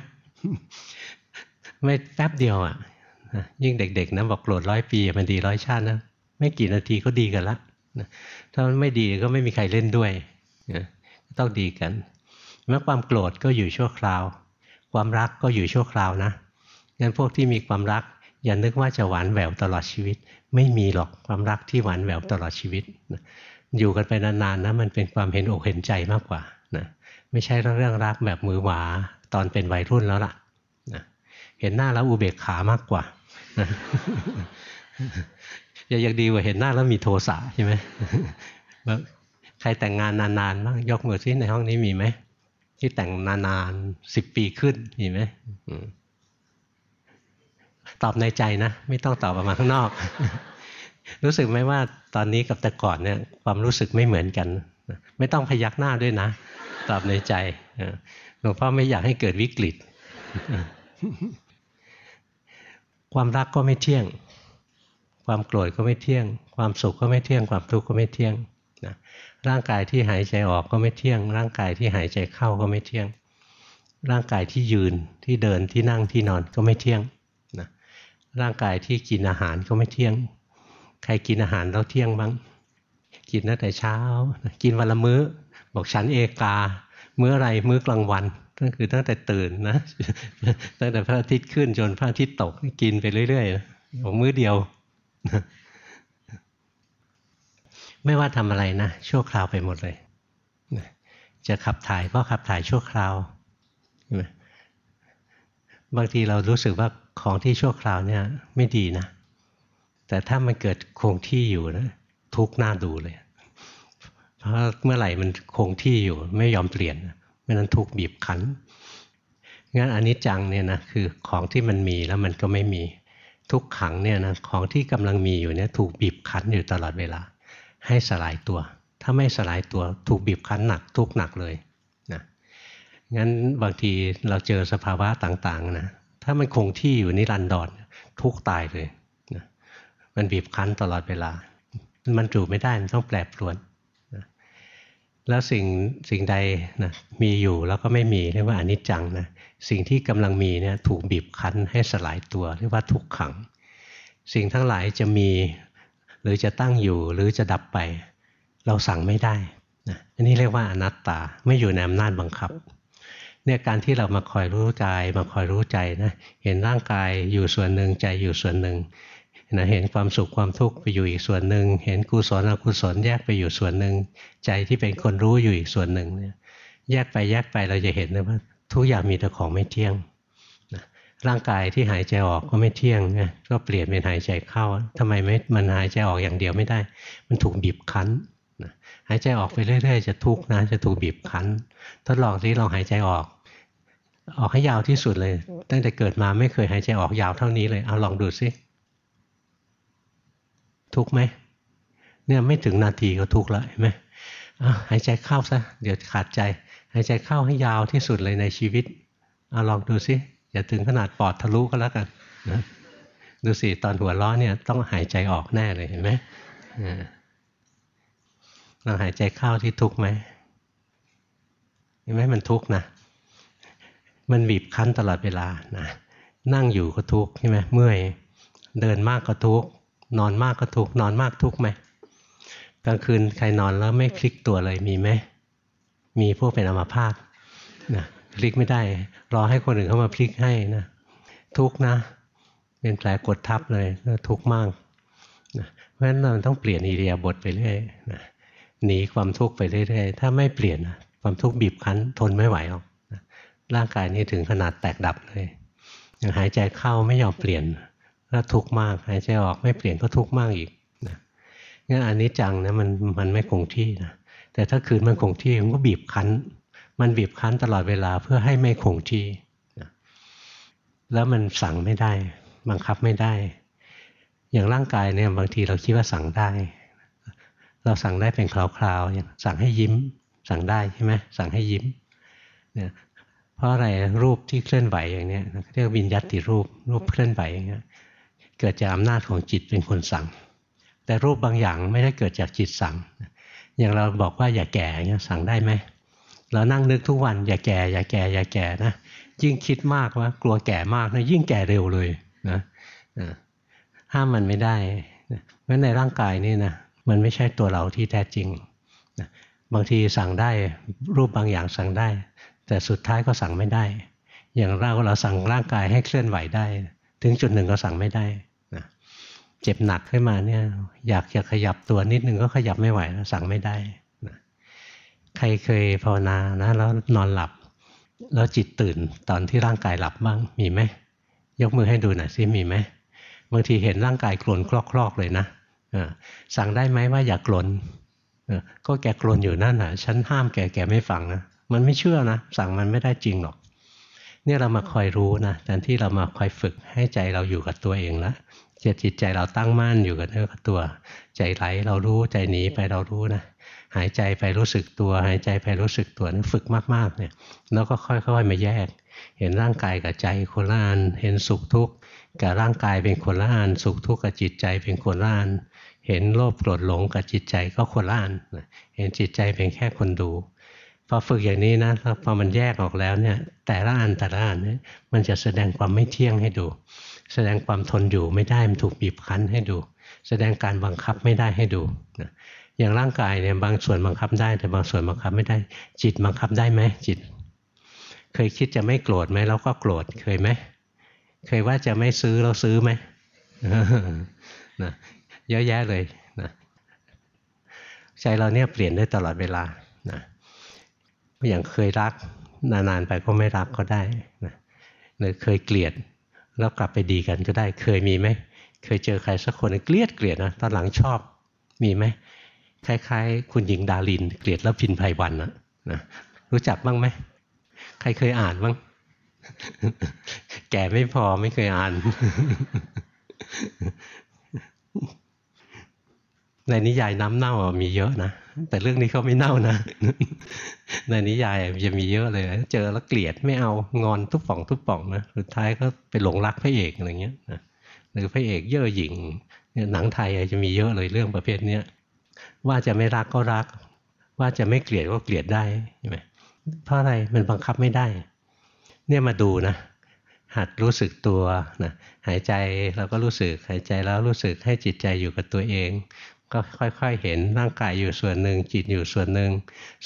ไม่แป๊บเดียวอะยิ่งเด็ก ๆนะบอกโกรธร้อยปีอย่ามันดีร้อยชาตินะไม่กี่นาทีก็ดีกันละถ้ามันไม่ดีก็ไม่มีใครเล่นด้วยต้องดีกันเมื่อความโกรธก็อยู่ชั่วคราว ความรักก็อยู่ชั่วคราวนะงั้นพวกที่มีความรักอย่านึกว่าจะหวานแหววตลอดชีวิต ไม่มีหรอกความรักที่หวานแหววตลอดชีวิต อยู่กันไปนานๆนะมันเป็นความเห็นอกเห็นใจมากกว่านะไม่ใช่เรื่องรักแบบมือหวาตอนเป็นวัยรุ่นแล้วล่ะนะเห็นหน้าแล้วอุเบกขามากกว่าจะยังดีกว่าเห็นหน้าแล้วมีโทสะใช่ไหมใครแต่งงานนานๆบ้างยกมือซิในห้องนี้มีไหมที่แต่งนานๆสิบปีขึ้นมีไหมตอบในใจนะ ไม่ต้องตอบออกมาข้างนอก รู้สึกไหมว่า ตอนนี้กับแต่ก่อนเนี่ยความรู้สึกไม่เหมือนกัน ไม่ต้องพยักหน้าด้วยนะ ตอบในใจหลวงพ่อไม่อยากให้เกิดวิกฤต ความรักก็ไม่เที่ยง ความโกรธก็ไม่เที่ยง ความสุขก็ไม่เที่ยง ความทุกข์ก็ไม่เที่ยงนะร่างกายที่หายใจออกก็ไม่เที่ยง ร่างกายที่หายใจเข้าก็ไม่เที่ยง ร่างกายที่ยืนที่เดินที่นั่งที่นอนก็ไม่เที่ยงนะร่างกายที่กินอาหารก็ไม่เที่ยง ใครกินอาหารแล้วเที่ยงบ้างกินตั้งแต่เช้า กินวันละมื้อ บอกฉันเอกา มื้ออะไรมื้อกลางวันก็คือตั้งแต่ตื่นนะตั้งแต่พระอาทิตย์ขึ้นจนพระอาทิตย์ตกกินไปเรื่อยๆบอกมื้อเดียว ไม่ว่าทำอะไรนะชั่วคราวไปหมดเลยจะขับถ่ายก็ขับถ่ายชั่วคราวบางทีเรารู้สึกว่าของที่ชั่วคราวเนี่ยไม่ดีนะ แต่ถ้ามันเกิดคงที่อยู่นะทุกหน้าดูเลย เพราะเมื่อไหร่มันคงที่อยู่ไม่ยอมเปลี่ยนไม่นั้นทุกบีบคั้นงั้นอันนี้จังเนี่ยนะคือของที่มันมีแล้วมันก็ไม่มีทุกขังเนี่ยนะของที่กำลังมีอยู่เนี่ยถูกบีบคั้นอยู่ตลอดเวลา ให้สลายตัว ถ้าไม่สลายตัวถูกบีบคั้นหนักทุกหนักเลยนะงั้นบางทีเราเจอสภาวะต่างๆนะถ้ามันคงที่อยู่นิรันดรทุกตายเลย มันบีบคั้นตลอดเวลา มันจูไม่ได้มันต้องแปรปรวนนะแล้วสิ่งสิ่งใดนะมีอยู่แล้วก็ไม่มีเรียกว่าอนิจจังนะสิ่งที่กำลังมีเนี่ยถูกบีบคั้นให้สลายตัวเรียกว่าทุกขัง สิ่งทั้งหลายจะมีหรือจะตั้งอยู่หรือจะดับไป เราสั่งไม่ได้นะอันนี้เรียกว่าอนัตตาไม่อยู่ในอำนาจบังคับเนี่ยการที่เรามาคอยรู้กายมาคอยรู้ใจนะเห็นร่างกายอยู่ส่วนหนึ่งใจอยู่ส่วนหนึ่ง นะเห็นความสุขความทุกข์ไปอยู่อีกส่วนหนึ่ง เห็นกุศลอกุศลแยกไปอยู่ส่วนหนึ่ง ใจที่เป็นคนรู้อยู่อีกส่วนหนึ่งเนี่ยแยกไปแยกไปเราจะเห็นเลยว่า ทุกอย่างมีแต่ของไม่เที่ยงนะร่างกายที่หายใจออกก็ไม่เที่ยงนะก็เปลี่ยนเป็นหายใจเข้าทำไมไม่มันหายใจออกอย่างเดียวไม่ได้ มันถูกบีบคั้นนะหายใจออกไปเรื่อย ๆ จะทุกข์นะจะถูกบีบคั้น ทดลองที่ลองหายใจออก ออกให้ยาวที่สุดเลย ตั้งแต่เกิดมาไม่เคยหายใจออกยาวเท่านี้เลยเอาลองดูซิ ทุกไหมเนี่ยไม่ถึงนาทีก็ทุกข์แล้วเห็นไหมหายใจเข้าซะเดี๋ยวขาดใจ หายใจเข้าให้ยาวที่สุดเลยในชีวิตเอาลองดูซิอย่าถึงขนาดปอดทะลุก็แล้วกันนะดูสิตอนหัวล้อเนี่ยต้องหายใจออกแน่เลยเห็นไหมเราหายใจเข้าที่ทุกไหมเห็นไหมมันทุกนะ มันบีบคั้นตลอดเวลานะนั่งอยู่ก็ทุกใช่ไหมเมื่อยเดินมากก็ทุก นอนมากก็ทุกนอนมากทุกไหมกลางคืนใครนอนแล้วไม่พลิกตัวเลยมีไหมมีพวกเป็นอัมพาตนะพลิกไม่ได้รอให้คนอื่นเข้ามาพลิกให้นะทุกนะเป็นแผลกดทับเลยทุกมากนะเพราะฉะนั้นเราต้องเปลี่ยนอิริยาบถไปเรื่อยนะหนีความทุกข์ไปเรื่อยๆถ้าไม่เปลี่ยนความทุกข์บีบคั้นทนไม่ไหวหรอกนะร่างกายนี้ถึงขนาดแตกดับเลยอย่างหายใจเข้าไม่ยอมเปลี่ยน ก็ทุกข์มากหายใจออกไม่เปลี่ยนก็ทุกข์มากอีกนะงั้นอันนี้จังนะมันมันไม่คงที่นะแต่ถ้าคืนมันคงที่มันก็บีบคั้น มันบีบคั้นตลอดเวลาเพื่อให้ไม่คงที่นะแล้วมันสั่งไม่ได้ บังคับไม่ได้ อย่างร่างกายเนี่ยบางทีเราคิดว่าสั่งได้ เราสั่งได้เป็นคราวๆอย่างสั่งให้ยิ้ม สั่งได้ใช่ไหมสั่งให้ยิ้มเนี่ยเพราะอะไรรูปที่เคลื่อนไหวอย่างเนี้ยเรียกวิญญาติรูปรูปเคลื่อนไหวอย่างเงี้ย เกิดจากอำนาจของจิตเป็นคนสั่ง แต่รูปบางอย่างไม่ได้เกิดจากจิตสั่ง อย่างเราบอกว่าอย่าแก่เงี้ยสั่งได้ไหม เรานั่งนึกทุกวันอย่าแก่ อย่าแก่ อย่าแก่นะยิ่งคิดมากว่ากลัวแก่มากนะยิ่งแก่เร็วเลยนะห้ามมันไม่ได้เพราะในร่างกายนี่นะมันไม่ใช่ตัวเราที่แท้จริงนะบางทีสั่งได้รูปบางอย่างสั่งได้ แต่สุดท้ายก็สั่งไม่ได้ อย่างเราเราสั่งร่างกายให้เคลื่อนไหวได้ ถึงจุดหนึ่งก็สั่งไม่ได้ เจ็บหนักขึ้นมาเนี่ย อยากจะขยับตัวนิดนึงก็ขยับไม่ไหวแล้วสั่งไม่ได้นะใครเคยภาวนานะแล้วนอนหลับ แล้วจิตตื่นตอนที่ร่างกายหลับบ้างมีไหมยกมือให้ดูหน่อยซิมีไหมบางทีเห็นร่างกายกลนคลอกๆเลยนะสั่งได้ไหมว่าอย่ากลนก็แกกลนอยู่นั่นน่ะฉันห้ามแกแกไม่ฟังนะมันไม่เชื่อนะ สั่งมันไม่ได้จริงหรอกเนี่ยเรามาคอยรู้นะแทนที่เรามาคอยฝึกให้ใจเราอยู่กับตัวเองแล้ว จจิตใจเราตั้งมั่นอยู่กับเนื้อกับตัว ใจไหลเรารู้ใจหนีไปเรารู้นะหายใจไปรู้สึกตัว หายใจไปรู้สึกตัวนี่ฝึกมากๆเนี่ยแล้วก็ค่อยๆมาแยก เห็นร่างกายกับใจคนละอันเห็นสุขทุกข์กับร่างกายเป็นคนละอันสุขทุกข์กับจิตใจเป็นคนละอันเห็นโลภโกรธหลงกับจิตใจก็คนละอันเห็นจิตใจเป็นแค่คนดูพอฝึกอย่างนี้นะพอมันแยกออกแล้วเนี่ยแต่ละอันแต่ละอันเนี่ยมันจะแสดงความไม่เที่ยงให้ดู แสดงความทนอยู่ไม่ได้มันถูกบีบคั้นให้ดู แสดงการบังคับไม่ได้ให้ดูอย่างร่างกายเนี่ยบางส่วนบังคับได้ แต่บางส่วนบังคับไม่ได้ จิตบังคับได้ไหมจิต เคยคิดจะไม่โกรธไหมแล้วก็โกรธเคยไหมเคยว่าจะไม่ซื้อเราซื้อไหมนะเยอะแยะเลยนะใจเราเนี่ยเปลี่ยนได้ตลอดเวลานะอย่างเคยรักนานๆไปก็ไม่รักก็ได้นะหรือเคยเกลียด แล้วกลับไปดีกันก็ได้ เคยมีไหม เคยเจอใครสักคนเกลียดเกลียดนะตอนหลังชอบ มีไหมคล้ายๆ คุณหญิงดาลิน เกลียดแล้วพินไพวันนะนะรู้จักบ้างไหมใครเคยอ่านบ้าง แก่ไม่พอไม่เคยอ่าน ในนิยายน้ำเน่ามีเยอะนะแต่เรื่องนี้เขาไม่เน่านะ ในนิยายจะมีเยอะเลย เจอแล้วเกลียดไม่เอางอนทุบป่องทุบป่องนะสุดท้ายก็ไปหลงรักพระเอกอะไรเงี้ยนะหรือพระเอกเย่อหยิ่งหนังไทยจะมีเยอะเลยเรื่องประเภทเนี้ยว่าจะไม่รักก็รัก ว่าจะไม่เกลียดก็เกลียดได้ใช่ไหมเพราะอะไรมันบังคับไม่ได้ เนี่ยมาดูนะ หัดรู้สึกตัวนะหายใจเราก็รู้สึกหายใจแล้วรู้สึกให้จิตใจอยู่กับตัวเอง ก็ค่อย ๆ เห็นร่างกายอยู่ส่วนหนึ่ง จิตอยู่ส่วนหนึ่ง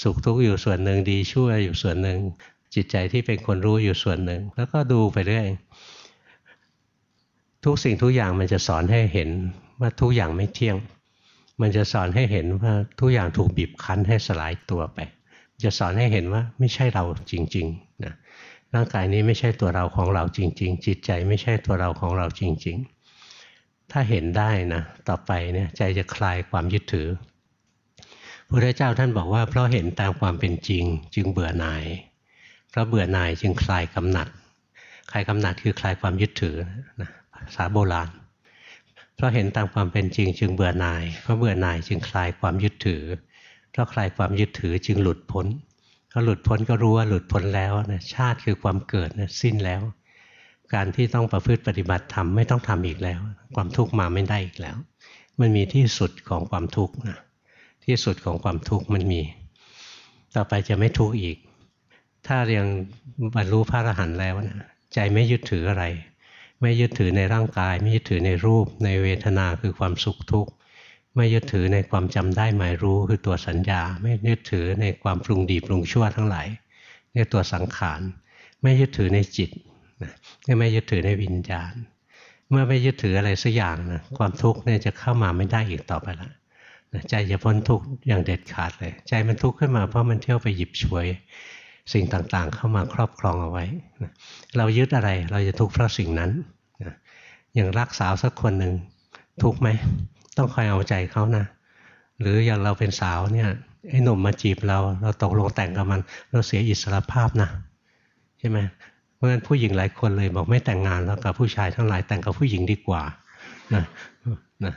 สุขทุกข์อยู่ส่วนหนึ่งดีชั่วอยู่ส่วนหนึ่ง จิตใจที่เป็นคนรู้อยู่ส่วนหนึ่ง แล้วก็ดูไปเรื่อยทุกสิ่งทุกอย่างมันจะสอนให้เห็นว่าทุกอย่างไม่เที่ยง มันจะสอนให้เห็นว่าทุกอย่างถูกบีบคั้นให้สลายตัวไป จะสอนให้เห็นว่าไม่ใช่เราจริงๆนะร่างกายนี้ไม่ใช่ตัวเราของเราจริง ๆ จิตใจไม่ใช่ตัวเราของเราจริง ๆ ถ้าเห็นได้นะต่อไปเนี่ยใจจะคลายความยึดถือพระเจ้าท่านบอกว่า เพราะเห็นตามความเป็นจริง จึงเบื่อหน่าย เพราะเบื่อหน่ายจึงคลายกำหนัด คลายกำหนัดคือคลายความยึดถือนะภาษาโบราณ เพราะเห็นตามความเป็นจริง จึงเบื่อหน่าย เพราะเบื่อหน่ายจึงคลายความยึดถือ เพราะคลายความยึดถือจึงหลุดพ้น ก็หลุดพ้นก็รู้ว่าหลุดพ้นแล้วนะชาติคือความเกิดนะสิ้นแล้ว การที่ต้องประพฤติปฏิบัติธรรมไม่ต้องทำอีกแล้ว ความทุกข์มาไม่ได้อีกแล้ว มันมีที่สุดของความทุกข์นะที่สุดของความทุกข์มันมี ต่อไปจะไม่ทุกข์อีก ถ้าเรียงบรรลุพระอรหันต์แล้วนะใจไม่ยึดถืออะไร ไม่ยึดถือในร่างกาย ไม่ยึดถือในรูป ในเวทนาคือความสุขทุกข์ไม่ยึดถือในความจำได้หมายรู้คือตัวสัญญา ไม่ยึดถือในความปรุงดีปรุงชั่วทั้งหลายนี่ตัวสังขาร ไม่ยึดถือในจิต ไม่ยึดถือในวิญญาณ เมื่อไม่ยึดถืออะไรสักอย่างนะความทุกข์เนี่ยจะเข้ามาไม่ได้อีกต่อไปแล้วใจจะพ้นทุกข์อย่างเด็ดขาดเลย ใจมันทุกข์ขึ้นมาเพราะมันเที่ยวไปหยิบฉวยสิ่งต่างๆ เข้ามาครอบครองเอาไว้เรายึดอะไรเราจะทุกข์เพราะสิ่งนั้นอย่างรักสาวสักคนหนึ่งทุกข์ไหมต้องคอยเอาใจเขานะ หรืออย่างเราเป็นสาวเนี่ยไอ้หนุ่มมาจีบเรา เราตกลงแต่งกับมัน เราเสียอิสรภาพนะใช่ไหม เพราะฉะนั้นผู้หญิงหลายคนเลยบอกไม่แต่งงานแล้วกับผู้ชายทั้งหลายแต่งกับผู้หญิงดีกว่านะนะ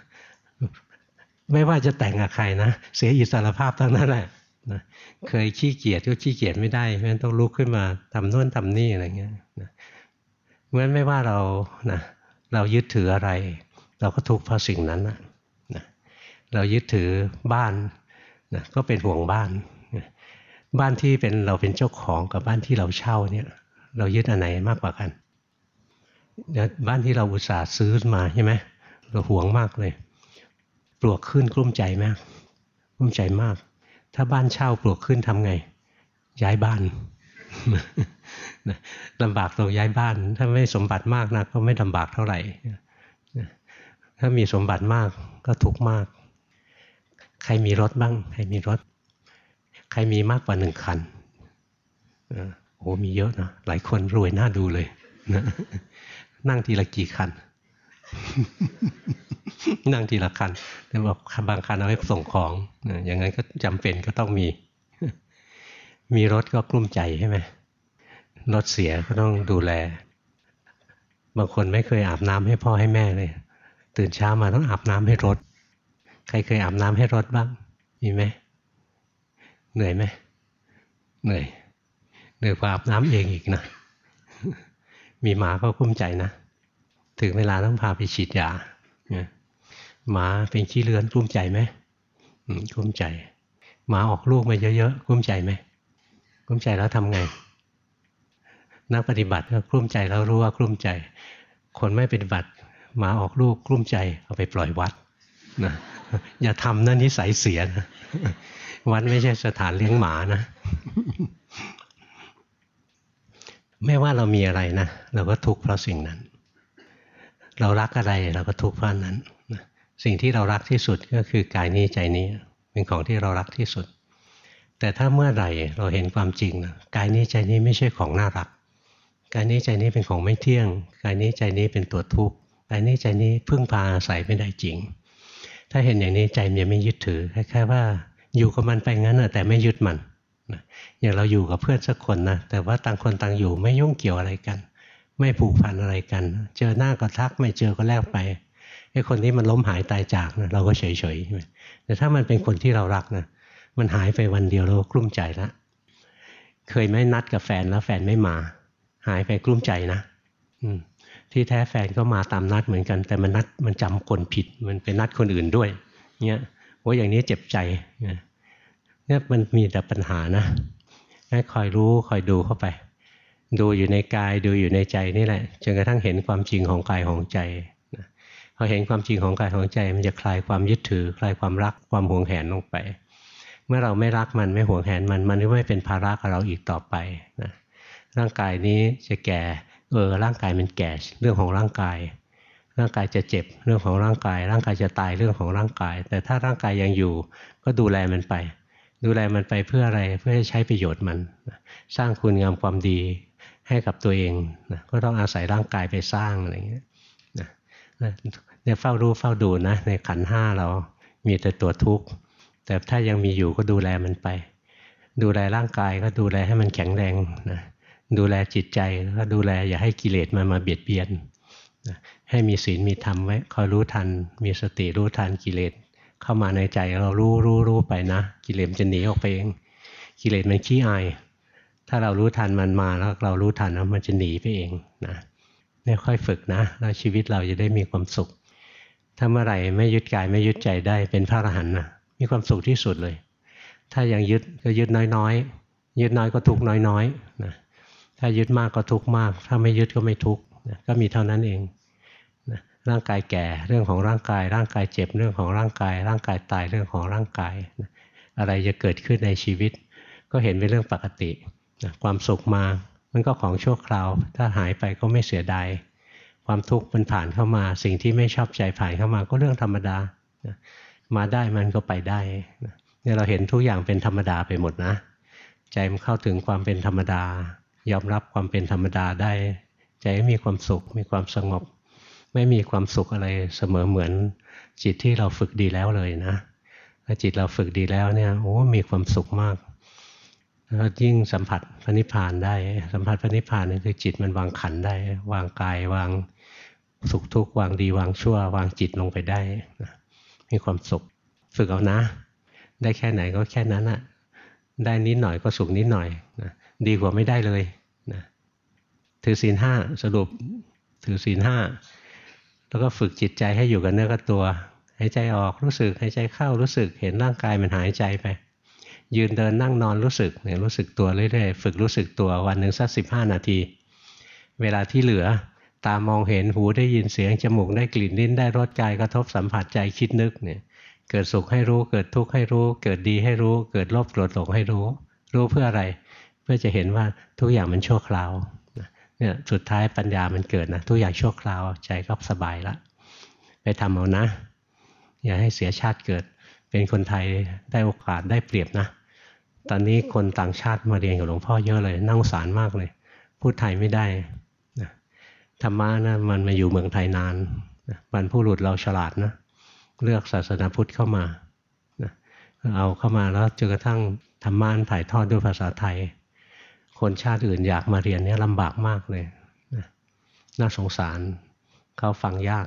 ไม่ว่าจะแต่งกับใครนะเสียอิสรภาพทั้งนั้นแหละนะเคยขี้เกียจก็ขี้เกียจไม่ได้เพราะฉะนั้นต้องลุกขึ้นมาทำนู่นทำนี่อะไรเงี้ยนะเพราะฉะนั้นไม่ว่าเรานะเรายึดถืออะไร เราก็ทุกข์เพราะสิ่งนั้นนะนะเรายึดถือบ้านนะก็เป็นห่วงบ้าน บ้านที่เป็นเราเป็นเจ้าของกับบ้านที่เราเช่าเนี่ย เรายึดอันไหนมากกว่ากันบ้านที่เราอุตส่าห์ซื้อมาใช่ไหมเราหวงมากเลยปลวกขึ้นกลุ้มใจมากกลุ้มใจมาก ถ้าบ้านเช่าปลวกขึ้นทำไง ย้ายบ้านลำบากตรงย้ายบ้าน ถ้าไม่สมบัติมากนะก็ไม่ลำบากเท่าไหร่ถ้ามีสมบัติมากก็ทุกมาก ใครมีรถบ้าง ใครมีรถ ใครมีมากกว่าหนึ่งคัน โอ้มีเยอะนะหลายคนรวยน่าดูเลยนั่งทีละกี่คัน นั่งทีละคันแต่บอกบางคันเอาไว้ส่งของอย่างนั้นก็จำเป็นก็ต้องมี มีรถก็กลุ้มใจใช่ไหมรถเสียก็ต้องดูแล บางคนไม่เคยอาบน้ำให้พ่อให้แม่เลย ตื่นเช้ามาต้องอาบน้ำให้รถ ใครเคยอาบน้ำให้รถบ้าง มีไหมเหนื่อยไหมเหนื่อย เหนือยกว่าอาบน้ำเองอีกนะ มีหมาก็กุ้มใจนะ ถึงเวลาต้องพาไปฉีดยาหมาเป็นขี้เลือนกุ้มใจไหมกุ้มใจ หมาออกลูกมาเยอะๆกุ้มใจไหมกุ้มใจแล้วทำไง นักปฏิบัติก็กลุ้มใจแล้วรู้ว่ากลุ้มใจ คนไม่ปฏิบัติหมาออกลูกกลุ้มใจเอาไปปล่อยวัดนะอย่าทำนั่นนิสัยเสียนะวัดไม่ใช่สถานเลี้ยงหมานะ ไม่ว่าเรามีอะไรนะเราก็ทุกข์เพราะสิ่งนั้น เรารักอะไรเราก็ทุกข์เพราะนั้นสิ่งที่เรารักที่สุดก็คือกายนี้ใจนี้ เป็นของที่เรารักที่สุด แต่ถ้าเมื่อไหร่เราเห็นความจริงนะกายนี้ใจนี้ไม่ใช่ของน่ารักกายนี้ใจนี้เป็นของไม่เที่ยงกายนี้ใจนี้เป็นตัวทุกข์กายนี้ใจนี้พึ่งพาอาศัยไม่ได้จริง ถ้าเห็นอย่างนี้ใจมันจะไม่ยึดถือคล้ายๆว่าอยู่กับมันไปงั้นแต่ไม่ยึดมัน อย่างเราอยู่กับเพื่อนสักคนนะแต่ว่าต่างคนต่างอยู่ไม่ยุ่งเกี่ยวอะไรกัน ไม่ผูกพันอะไรกัน เจอหน้าก็ทักไม่เจอก็แลกไปไอ้คนที่มันล้มหายตายจากนะเราก็เฉยเฉยแต่ถ้ามันเป็นคนที่เรารักนะมันหายไปวันเดียวเรากลุ้มใจละเคยไม่นัดกับแฟนแล้วแฟนไม่มา หายไปกลุ้มใจนะอืมที่แท้แฟนก็มาตามนัดเหมือนกัน แต่มันนัดมันจำคนผิด มันไปนัดคนอื่นด้วยเนี่ยโอ้อย่างนี้เจ็บใจ เนี่ยมันมีแต่ปัญหานะให้คอยรู้คอยดูเข้าไป ดูอยู่ในกายดูอยู่ในใจนี่แหละจนกระทั่งเห็นความจริงของกายของใจพอเห็นความจริงของกายของใจ มันจะคลายความยึดถือ คลายความรักความหวงแหนลงไป เมื่อเราไม่รักมันไม่หวงแหนมันมันไม่เป็นภาระกับเราอีกต่อไปนะร่างกายนี้จะแก่เออร่างกายมันแก่เรื่องของร่างกาย ร่างกายจะเจ็บเรื่องของร่างกาย ร่างกายจะตายเรื่องของร่างกาย แต่ถ้าร่างกายยังอยู่ก็ดูแลมันไป ดูแลมันไปเพื่ออะไรเพื่อให้ใช้ประโยชน์มัน สร้างคุณงามความดีให้กับตัวเองนะก็ต้องอาศัยร่างกายไปสร้างอะไรเงี้ยนะเนี่ยเฝ้ารู้เฝ้าดูนะ ในขันห้าเรามีแต่ตัวทุกข์ แต่ถ้ายังมีอยู่ก็ดูแลมันไป ดูแลร่างกายก็ดูแลให้มันแข็งแรงนะดูแลจิตใจก็ดูแลอย่าให้กิเลสมันมาเบียดเบียนนะให้มีศีลมีธรรมไว้คอยรู้ทัน มีสติรู้ทันกิเลส เข้ามาในใจเรารู้รู้รู้ไปนะ กิเลสจะหนีออกไปเอง กิเลสมันขี้อาย ถ้าเรารู้ทันมันมาแล้วเรารู้ทันแล้วมันจะหนีไปเองนะเนี่ยค่อยฝึกนะแล้วชีวิตเราจะได้มีความสุข ถ้าเมื่อไหร่ไม่ยึดกายไม่ยึดใจได้เป็นพระอรหันต์นะมีความสุขที่สุดเลย ถ้ายังยึดก็ยึดน้อยๆ ยึดน้อยก็ทุกน้อยๆนะถ้ายึดมากก็ทุกมาก ถ้าไม่ยึดก็ไม่ทุกนะก็มีเท่านั้นเอง ร่างกายแก่เรื่องของร่างกาย ร่างกายเจ็บเรื่องของร่างกาย ร่างกายตายเรื่องของร่างกาย อะไรจะเกิดขึ้นในชีวิต ก็เห็นเป็นเรื่องปกติ ความสุขมามันก็ของชั่วคราว ถ้าหายไปก็ไม่เสียดายความทุกข์มันผ่านเข้ามา สิ่งที่ไม่ชอบใจผ่านเข้ามาก็เรื่องธรรมดา มาได้มันก็ไปได้เนี่ยเราเห็นทุกอย่างเป็นธรรมดาไปหมดนะ ใจมันเข้าถึงความเป็นธรรมดา ยอมรับความเป็นธรรมดาได้ ใจมีความสุขมีความสงบ ไม่มีความสุขอะไรเสมอเหมือนจิตที่เราฝึกดีแล้วเลยนะถ้าจิตเราฝึกดีแล้วเนี่ยโอ้ มีความสุขมาก แล้วยิ่งสัมผัสพระนิพพานได้ สัมผัสพระนิพพานนี่คือจิตมันวางขันได้ วางกายวางสุขทุกข์วางดีวางชั่ว วางจิตลงไปได้นะมีความสุขฝึกเอานะ ได้แค่ไหนก็แค่นั้นอะได้นิดหน่อยก็สุขนิดหน่อยนะดีกว่าไม่ได้เลยนะถือศีลห้าสรุปถือศีลห้า แล้วก็ฝึกจิตใจให้อยู่กับเนื้อกับตัวหายใจออกรู้สึกหายใจเข้ารู้สึกเห็นร่างกายมันหายใจไป ยืนเดินนั่งนอนรู้สึกเนี่ยรู้สึกตัวเรื่อยๆฝึกรู้สึกตัววันหนึ่งสักสิบห้านาที เวลาที่เหลือตามองเห็นหูได้ยินเสียงจมูกได้กลิ่นลิ้นได้รสกายกระทบสัมผัสใจคิดนึกเนี่ยเกิดสุขให้รู้เกิดทุกข์ให้รู้ เกิดดีให้รู้ เกิดโลภโกรธหลงให้รู้ รู้เพื่ออะไร เพื่อจะเห็นว่าทุกอย่างมันชั่วคราว เนี่ยสุดท้ายปัญญามันเกิดนะทุกอย่างชั่วคราวใจก็สบายละ ไปทำเอานะ อย่าให้เสียชาติเกิด เป็นคนไทยได้โอกาสได้เปรียบนะ ตอนนี้คนต่างชาติมาเรียนกับหลวงพ่อเยอะเลยนั่งสารมากเลย พูดไทยไม่ได้นะธรรมะนะมันมาอยู่เมืองไทยนานบรรพุรุษเราฉลาดนะ เลือกศาสนาพุทธเข้ามานะเอาเข้ามาแล้วจนกระทั่งธรรมะถ่ายทอดด้วยภาษาไทย คนชาติอื่นอยากมาเรียนเนี่ยลำบากมากเลยนะน่าสงสารเขาฟังยาก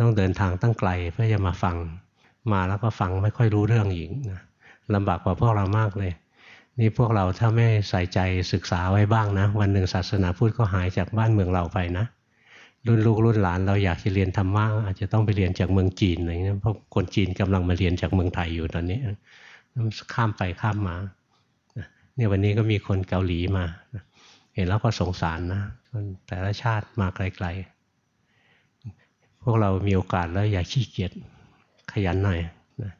ต้องเดินทางตั้งไกลเพื่อจะมาฟังมาแล้วก็ฟังไม่ค่อยรู้เรื่องอีกนะลำบากกว่าพวกเรามากเลย นี่พวกเราถ้าไม่ใส่ใจศึกษาไว้บ้างนะ วันหนึ่งศาสนาพุทธก็หายจากบ้านเมืองเราไปนะรุ่นลูกรุ่นหลานเราอยากจะเรียนธรรมะอาจจะต้องไปเรียนจากเมืองจีนอะไรเงี้ยเพราะคนจีนกำลังมาเรียนจากเมืองไทยอยู่ตอนนี้ข้ามไปข้ามมา เนี่ยวันนี้ก็มีคนเกาหลีมา เห็นแล้วก็สงสารนะคนแต่ละชาติมาไกลๆ พวกเรามีโอกาสแล้วอย่าขี้เกียจขยันหน่อยนะ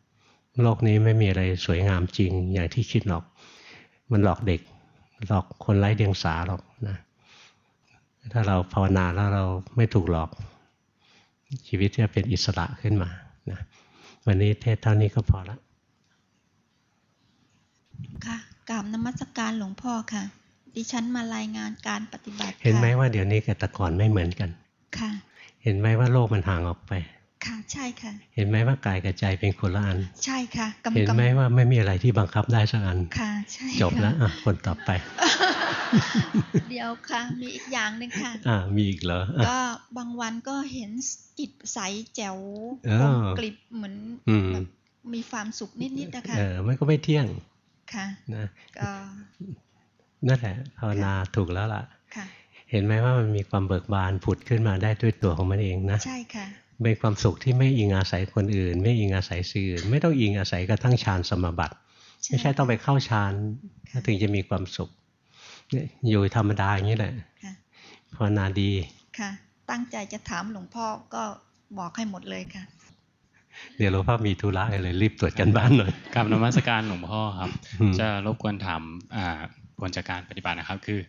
โลกนี้ไม่มีอะไรสวยงามจริงอย่างที่คิดหรอก มันหลอกเด็ก หลอกคนไร้เดียงสาหรอกนะถ้าเราภาวนาแล้วเราไม่ถูกหลอก ชีวิตจะเป็นอิสระขึ้นมานะวันนี้เทศเท่านี้ก็พอละค่ะ กราบนมัสการหลวงพ่อค่ะ ดิฉันมารายงานการปฏิบัติ เห็นไหมค่ะว่าเดี๋ยวนี้กับแต่ก่อนไม่เหมือนกัน ค่ะ เห็นไหมว่าโลกมันห่างออกไป ค่ะ ใช่ค่ะ เห็นไหมว่ากายกับใจเป็นคนละอัน ใช่ค่ะกำเห็นกำไหมว่าไม่มีอะไรที่บังคับได้สักอัน ค่ะ ใช่ จบแล้วค่ะอะคนต่อไป เดี๋ยวค่ะ มีอีกอย่างหนึ่งค่ะ อ่า มีอีกเหรออะก็บางวันก็เห็นจิตใสแจ๋วเออกลมกลิบเหมือนอืมแบบมีความสุขนิดๆนะคะเออมันก็ไม่เที่ยง ค่ะนะก็นั่นแหละภาวนาถูกแล้วล่ะค่ะเห็นไหมว่ามันมีความเบิกบานผุดขึ้นมาได้ด้วยตัวของมันเองนะใช่ค่ะเป็นความสุขที่ไม่อิงอาศัยคนอื่น ไม่อิงอาศัยสื่ออื่น ไม่ต้องอิงอาศัยกระทั่งฌานสมบัติ ไม่ใช่ต้องไปเข้าฌานถึงจะมีความสุขเนี่ยอยู่ธรรมดาอย่างนี้แหละค่ะภาวนาดีค่ะ ตั้งใจจะถามหลวงพ่อก็บอกให้หมดเลยค่ะ เดี๋ยวหลวงพ่อมีธุระเลยรีบตรวจกันบ้านหน่อยกราบนมัสการหลวงพ่อครับอืมจะรบกวนถามอ่าผลจากการปฏิบัตินะครับ คือ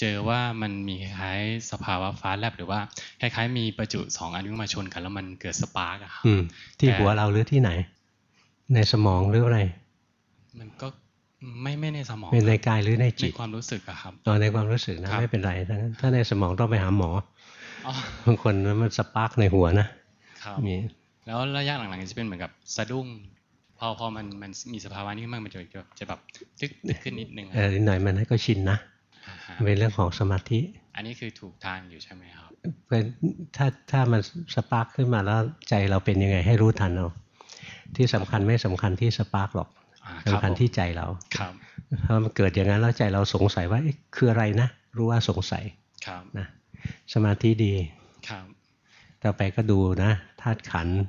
เจอว่ามันมีคล้ายๆสภาวะฟ้าแลบหรือว่าคล้ายๆ มีประจุสองอนุภาคชนกันแล้วมันเกิด spark อะครับอืมที่แต่หัวเราหรือที่ไหน ในสมองหรืออะไร มันก็ไม่ไม่ในสมองเป็นในกายหรือในในจิตความรู้สึกอะครับตอนในความรู้สึกนะครับไม่เป็นไรทั้งนั้นถ้าในสมองต้องไปหาหมออ๋อบางคนมันสปาร์กในหัวนะครับมี แล้วระยะหลังๆจะเป็นเหมือนกับสะดุ้งพอพอมันมันมีสภาวะนี้ขึ้นมามันจะจะจะแบบตึกตึกขึ้นนิดนึงเออนิดหน่อยมันก็ชินนะอ่าฮะเป็นเรื่องของสมาธิ อันนี้คือถูกทางอยู่ใช่ไหมครับเป็นถ้าถ้ามันสปาร์คขึ้นมาแล้วใจเราเป็นยังไงให้รู้ทันเอาที่สำคัญไม่สำคัญที่สปาร์คหรอกอ่าครับสำคัญที่ใจเราครับถ้ามันเกิดอย่างนั้นแล้วใจเราสงสัยว่าเอ๊ะคืออะไรนะรู้ว่าสงสัยครับนะสมาธิดีครับต่อไปก็ดูนะธาตุขันธ์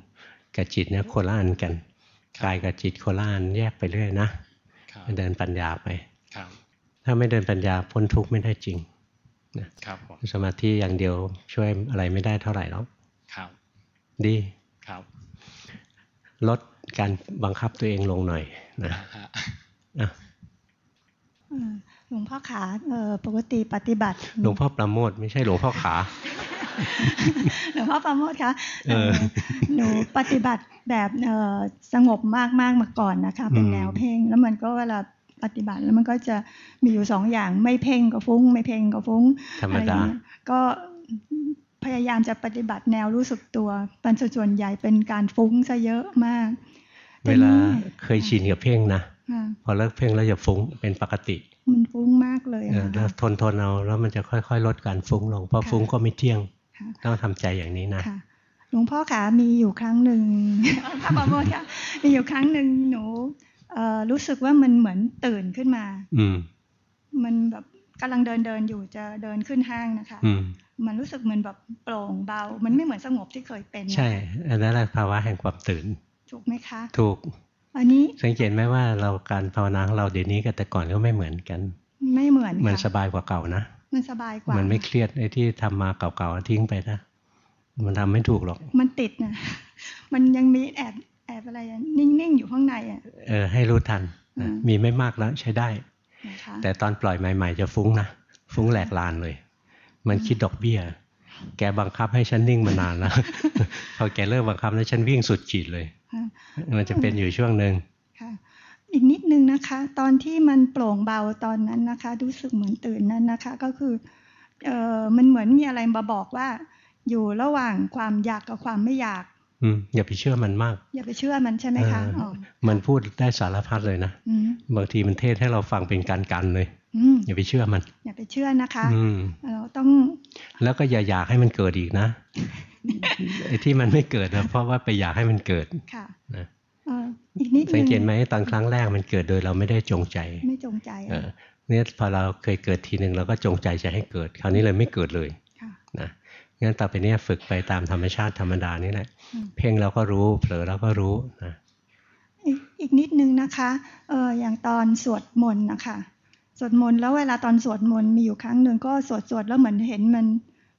กับจิตเนี่ยคนละอันกันกายกับจิตคนละอันแยกไปเรื่อยนะครับเดินปัญญาไปครับถ้าไม่เดินปัญญาพ้นทุกข์ไม่ได้จริงครับผมสมาธิอย่างเดียวช่วยอะไรไม่ได้เท่าไหร่หรอกครับดีครับ ลดการบังคับตัวเองลงหน่อยนะ อ่าฮะอะเอ่อหลวงพ่อขาเอ่อปกติปฏิบัติ หลวงพ่อประโมทไม่ใช่หลวงพ่อขา หลวงพ่อประโมทคะเออเอ่อหนูปฏิบัติแบบเอ่อสงบมากมากๆมาก่อนนะคะ เป็นอืมแนวเพ่งแล้วมันก็เวลาปฏิบัติแล้วมันก็จะมีอยู่สองอย่างไม่เพ่งก็ฟุ้ง ไม่เพ่งก็ฟุ้งธรรมอะไรอย่ดางเงี้ยก็พยายามจะปฏิบัติแนวรู้สึกตัวเป็นส่วนใหญ่เป็นการฟุ้งซะเยอะมาก เวลาเคยชินกับเพ่งนะค่ะพอเลิกเพ่งแล้วจะฟุ้งเป็นปกติ มันฟุ้งมากเลยเอออะแล้วค่ะทนทนเอาแล้วมันจะค่อยๆ ลดการฟุ้งลงเพราะค่ะฟุ้งก็ไม่เที่ยงค่ะต้องทำใจอย่างนี้นะค่ะหลวงพ่อขามีอยู่ครั้งหนึ่งพระประโมทค่ะมีอยู่ครั้งหนึ่งหนูเอ่อรู้สึกว่ามันเหมือนตื่นขึ้นมา อืมมันแบบกำลังเดินเดินอยู่จะเดินขึ้นห้างนะคะอืมมันรู้สึกเหมือนแบบโปร่งเบา มันไม่เหมือนสงบที่เคยเป็นนะคะใช่ อันนั้นแหละภาวะแห่งความตื่น ถูกไหมคะ ถูก อันนี้สังเกตไหมว่าเราการภาวนาของเราเดี๋ยวนี้กับแต่ก่อนก็ไม่เหมือนกัน ไม่เหมือนมันสค่ะบายกว่าเก่านะมันสบายกว่า มันไม่เครียดไอ้ที่ทำมาเก่าๆทิ้งไปนะมันทำไม่ถูกหรอก มันติดนะมันยังมีแอบแอบอะไรอะนิ่งๆอยู่ข้างในอะเออให้รู้ทันอืนะมมีไม่มากแล้วใช้ได้นะคะแต่ตอนปล่อยใหม่ ๆ จะฟุ้งนะฟุ้งแหลกลานเลย มันคิดดอกเบี้ย แกบังคับให้ฉันนิ่งมานานแล้วพอแกเลิกบังคับแล้วฉันวิ่งสุดขีดเลยค่ะ มันจะเป็นอยู่ช่วงหนึ่งค่ะอีกนิดนึงนะคะ ตอนที่มันโปร่งเบาตอนนั้นนะคะ รู้สึกเหมือนตื่นนั้นนะคะ ก็คือเออมันเหมือนมีอะไรมาบอกว่า อยู่ระหว่างความอยากกับความไม่อยาก อืมอย่าไปเชื่อมันมาก อย่าไปเชื่อมันใช่ไหมคะเอออ๋อมันพูดได้สารพัดเลยนะอืมบางทีมันเทศให้เราฟังเป็นการกันเลยอืมอย่าไปเชื่อมัน อย่าไปเชื่อนะคะอืมเราต้อง แล้วก็อย่าอยากให้มันเกิดอีกนะ ไอ้ที่มันไม่เกิดนะเพราะว่าไปอยากให้มันเกิดค่ะนะเอ่ออีกนิดนึงสังเกตไหมตอนครั้งแรกมันเกิดโดยเราไม่ได้จงใจ ไม่จงใจเออเนี่ยพอเราเคยเกิดทีหนึ่งเราก็จงใจจะให้เกิด คราวนี้เลยไม่เกิดเลยค่ะนะงั้นต่อไปเนี้ฝึกไปตามธรรมชาติธรรมดานี่แหละอืมเพ่งเราก็รู้เผลอเราก็รู้นะอีกอีกนิดนึงนะคะเอออย่างตอนสวดมนต์นะคะสวดมนต์แล้วเวลาตอนสวดมนต์มีอยู่ครั้งหนึ่งก็สวดสวดแล้วเหมือนเห็นมัน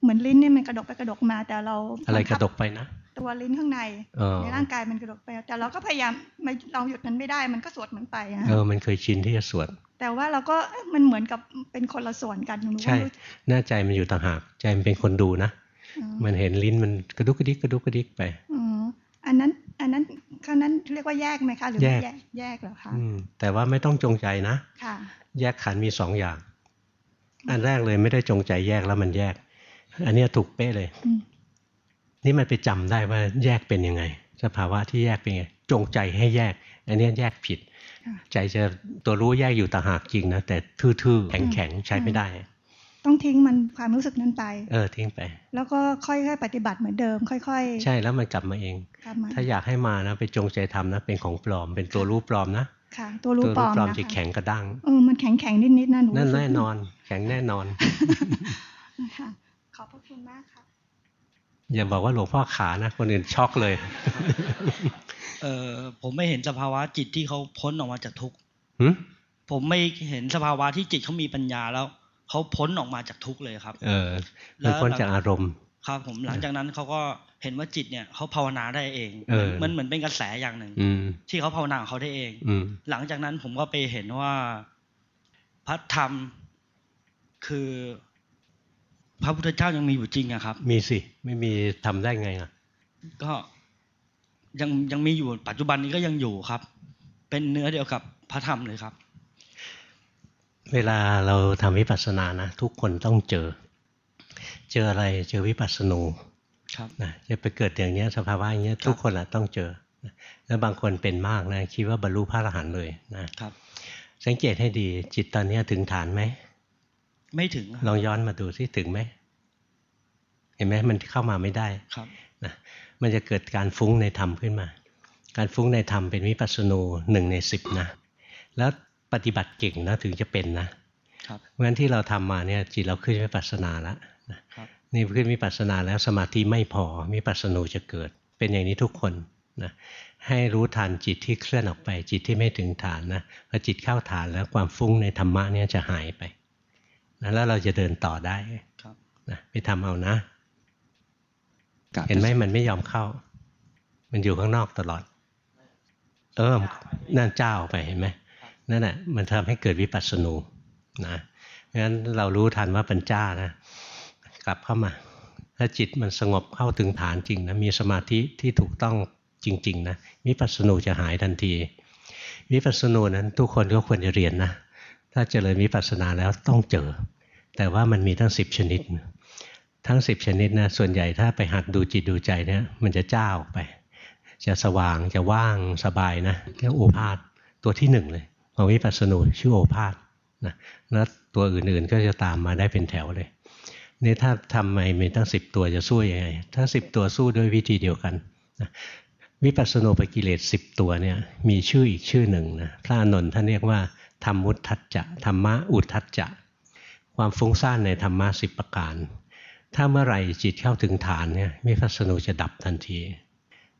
เหมือนลิ้นเนี่ยมันกระดกไปกระดกมาแต่เราอะไรกระดกบังคับไปนะตัวลิ้นข้างในเออในร่างกายมันกระดกไป แต่เราก็พยายามไม่เราหยุดมันไม่ได้มันก็สวดมันไปนะเออมันเคยชินที่จะสวด แต่ว่าเราก็เอ๊ะมันเหมือนกับเป็นคนละส่วนกันหนูก็ใช่ไม่รู้หน้าใจมันอยู่ต่างหากใจมันเป็นคนดูนะอ๋อมันเห็นลิ้นมันกระดุกกระดิกกระดุกกระดิกไปอ๋ออันนั้นอันนั้นข้างนั้นเรียกว่าแยกไหมคะหรือไม่แยกแยกแยกเหรอคะอืมแต่ว่าไม่ต้องจงใจนะค่ะ แยกขันธ์มีสองอย่าง อันแรกเลยไม่ได้จงใจแยกแล้วมันแยก อันเนี้ยถูกเป๊ะเลยอืมนี่มันไปจำได้ว่าแยกเป็นยังไง สภาวะที่แยกเป็นยังไง จงใจให้แยก อันเนี้ยแยกผิดค่ะใจจะตัวรู้แยกอยู่ต่างหากจริงนะแต่ทื่อๆแข็งๆใช้ไม่ได้ ต้องทิ้งมันความรู้สึกนั้นไป เออทิ้งไป แล้วก็ค่อยๆปฏิบัติเหมือนเดิม ค่อย ๆ ใช่แล้วมันกลับมาเองกลับมาถ้าอยากให้มานะไปจงใจทำนะเป็นของปลอม เป็นตัวรู้ปลอมนะค่ะตัวรู้ตัวปลรู้อมปลอมนะจะคะแข็งกระด้างเออมันแข็งแข็งๆนิดๆนะหนูนั่นรู้สึกแน่นอน แข็งแน่นอนค่ะข อบพระคุณมากค่ะอย่าบอกว่าหลวงพ่อขานะ คนอื่นช็อกเลย เออผมไม่เห็นสภาวะจิตที่เขาพ้นออกมาจากทุกข์หึผมไม่เห็นสภาวะที่จิตเขามีปัญญาแล้วเขาพ้นออกมาจากทุกข์เลยครับ เออแล้มันวพ้นจากอารมณ์ ครับผมหลังจากนั้นเขาก็เห็นว่าจิตเนี่ยเขาภาวนาได้เองเออมันเหมือนเป็นกระแสอย่างหนึ่งอืมที่เขาภาวนาของเขาได้เองอืมหลังจากนั้นผมก็ไปเห็นว่าพระธรรมคือ พระพุทธเจ้ายังมีอยู่จริงอะครับ มีสิ ไม่มีทำได้ไงอะ ก็ยังยังมีอยู่ปัจจุบันนี้ก็ยังอยู่ครับ เป็นเนื้อเดียวกับพระธรรมเลยครับ เวลาเราทำวิปัสสนานะ ทุกคนต้องเจอ เจออะไรเจอวิปัสสนูครับนะจะไปเกิดอย่างเนี้ยสภาวะอย่างเนี้ยทุกคนละต้องเจอ แล้วบางคนเป็นมากนะคิดว่าบรรลุพระอรหันต์เลยนะครับ สังเกตให้ดีจิตตอนนี้ถึงฐานไหม ไม่ถึงครับลองย้อนมาดูที่ถึงไหมเห็นไหมมันเข้ามาไม่ได้ครับนะมันจะเกิดการฟุ้งในธรรมขึ้นมา การฟุ้งในธรรมเป็นวิปัสสนูหนึ่งในสิบนะ แล้วปฏิบัติเก่งนะถึงจะเป็นนะครับเพราะฉะนั้นที่เราทำมาเนี่ยจิตเราขึ้นวิปัสสนาแล้วนะครับนี่ขึ้นวิปัสสนาแล้วสมาธิไม่พอวิปัสสนูจะเกิด เป็นอย่างนี้ทุกคนนะให้รู้ทันจิตที่เคลื่อนออกไปจิตที่ไม่ถึงฐานนะพอจิตเข้าฐานแล้วความฟุ้งในธรรมะเนี่ยจะหายไป นะแล้วเราจะเดินต่อได้ครับนะไปทำเอานะกราบเห็นไหมมันไม่ยอมเข้า มันอยู่ข้างนอกตลอด เออนั่นเจ้าออกไปเห็นไหมนั่นแหละมันทำให้เกิดวิปัสสนูนะเพราะฉะนั้นเรารู้ทันว่าเป็นจ้านะกลับเข้ามาถ้าจิตมันสงบเข้าถึงฐานจริงนะมีสมาธิที่ถูกต้องจริง ๆ นะวิปัสสนูจะหายทันทีวิปัสสนูนั้นทุกคนก็ควรจะเรียนนะ ถ้าเจริญวิปัสสนาแล้วต้องเจอ แต่ว่ามันมีทั้งสิบชนิด ทั้งสิบชนิดนะส่วนใหญ่ถ้าไปหัดดูจิตดูใจเนี่ยมันจะเจ้าออกไป จะสว่างจะว่างสบายนะเรียกโอภาษตัวที่หนึ่งเลยของวิปัสสนูชื่อโอภาษนะแล้วตัวอื่นๆก็จะตามมาได้เป็นแถวเลยนี่ถ้าทำไมมีตั้งสิบตัวจะสู้ยังไง ถ้าสิบตัวสู้ด้วยวิธีเดียวกันนะวิปัสสนูปกิเลสสิบตัวเนี่ยมีชื่ออีกชื่อหนึ่งนะพระอนนท์ท่านเรียกว่า ธรรมุทัจจะธรรมะอุทัจจะ ความฟุ้งซ่านในธรรมะสิบประการ ถ้าเมื่อไหร่จิตเข้าถึงฐานเนี่ยวิปัสสนูจะดับทันที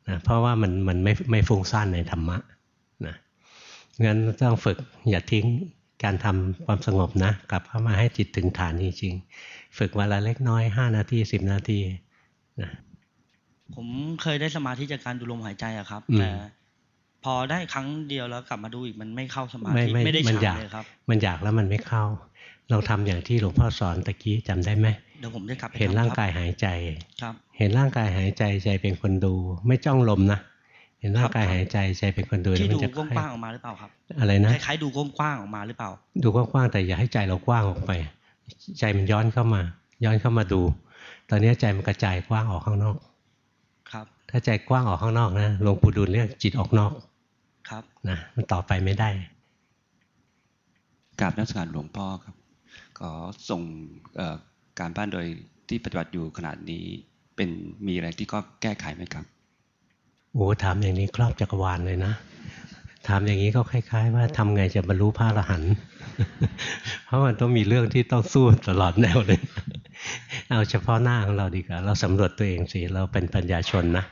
นะเพราะว่ามันมันไม่ไม่ฟุ้งซ่านในธรรมะนะงั้นต้องฝึกอย่าทิ้งการทำความสงบนะกลับเข้ามาให้จิตถึงฐานจริงๆฝึกวันละเล็กน้อย 5 นาที 10 นาทีนะผมเคยได้สมาธิจากการดูลมหายใจอะครับอืมแต่ พอได้ครั้งเดียวแล้วกลับมาดูอีกมันไม่เข้าสมาไม่ธิไม่ไม่ได้มันฌาอยานกเลยครับ มันอยากแล้วมันไม่เข้าลองทำอย่างที่หลวงพ่อสอนตะกี้จำได้ไหมเดี๋ยวผมจะกลับไปเห็นทำร่างคบกายหายใจครับ เห็นร่างกายหายใจใจเป็นคนดู ไม่จ้องลมนะเห็นร่างกายหายใจใจเป็นคนดูที่แล้วมัดูนจะกว้างๆออกมาหรือเปล่าครับ อะไรนะคล้ายๆดูกว้างๆออกมาหรือเปล่า ดูกว้างๆแต่อย่าให้ใจเรากว้างออกไป ใจมันย้อนเข้ามา ย้อนเข้ามาดู ตอนนี้ใจมันกระจายกว้างออกข้างนอก ครับ ถ้าใจกว้างออกข้างนอกนะหลวงปู่ดูลเรียกจิตออกนอก ครับนะมันต่อไปไม่ได้กราบนักสการหลวงพ่อครับขอส่งเอ่อการบ้านโดยที่ปฏิบัติอยู่ขนาดนี้เป็นมีอะไรที่ก็แก้ไขไหมครับโอ้ถามอย่างนี้ครอบจักรวาลเลยนะถามอย่างนี้ก็คล้าย ๆ ว่าทำไงจะบรรลุพระอรหันต์เพราะมันต้องมีเรื่องที่ต้องสู้ตลอดแนวเลย เอาเฉพาะหน้าของเราดีกว่าเราสำรวจตัวเองสิเราเป็นปัญญาชนนะ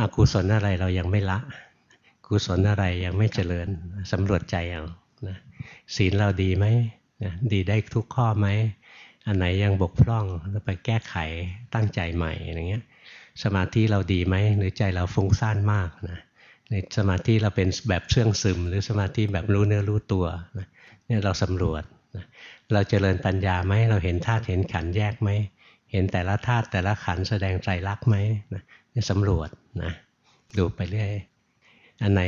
อากุศลอะไรเรายังไม่ละ กุศลอะไรยังไม่เจริญสำรวจใจเอานะศีลเราดีไหมนะดีได้ทุกข้อไหม อันไหนยังบกพร่องเราไปแก้ไขตั้งใจใหม่อย่างเงี้ยสมาธิเราดีไหมหรือใจเราฟุ้งซ่านมากนะในสมาธิเราเป็นแบบเชื่องซึม หรือสมาธิแบบรู้เนื้อรู้ตัวนะเนี่ยเราสำรวจนะเราเจริญปัญญาไหมเราเห็นธาตุเห็นขันแยกไหมเห็นแต่ละธาตุแต่ละขันแสดงไตรลักไหมนะเนี่ยสำรวจนะดูไปเรื่อย อันไหน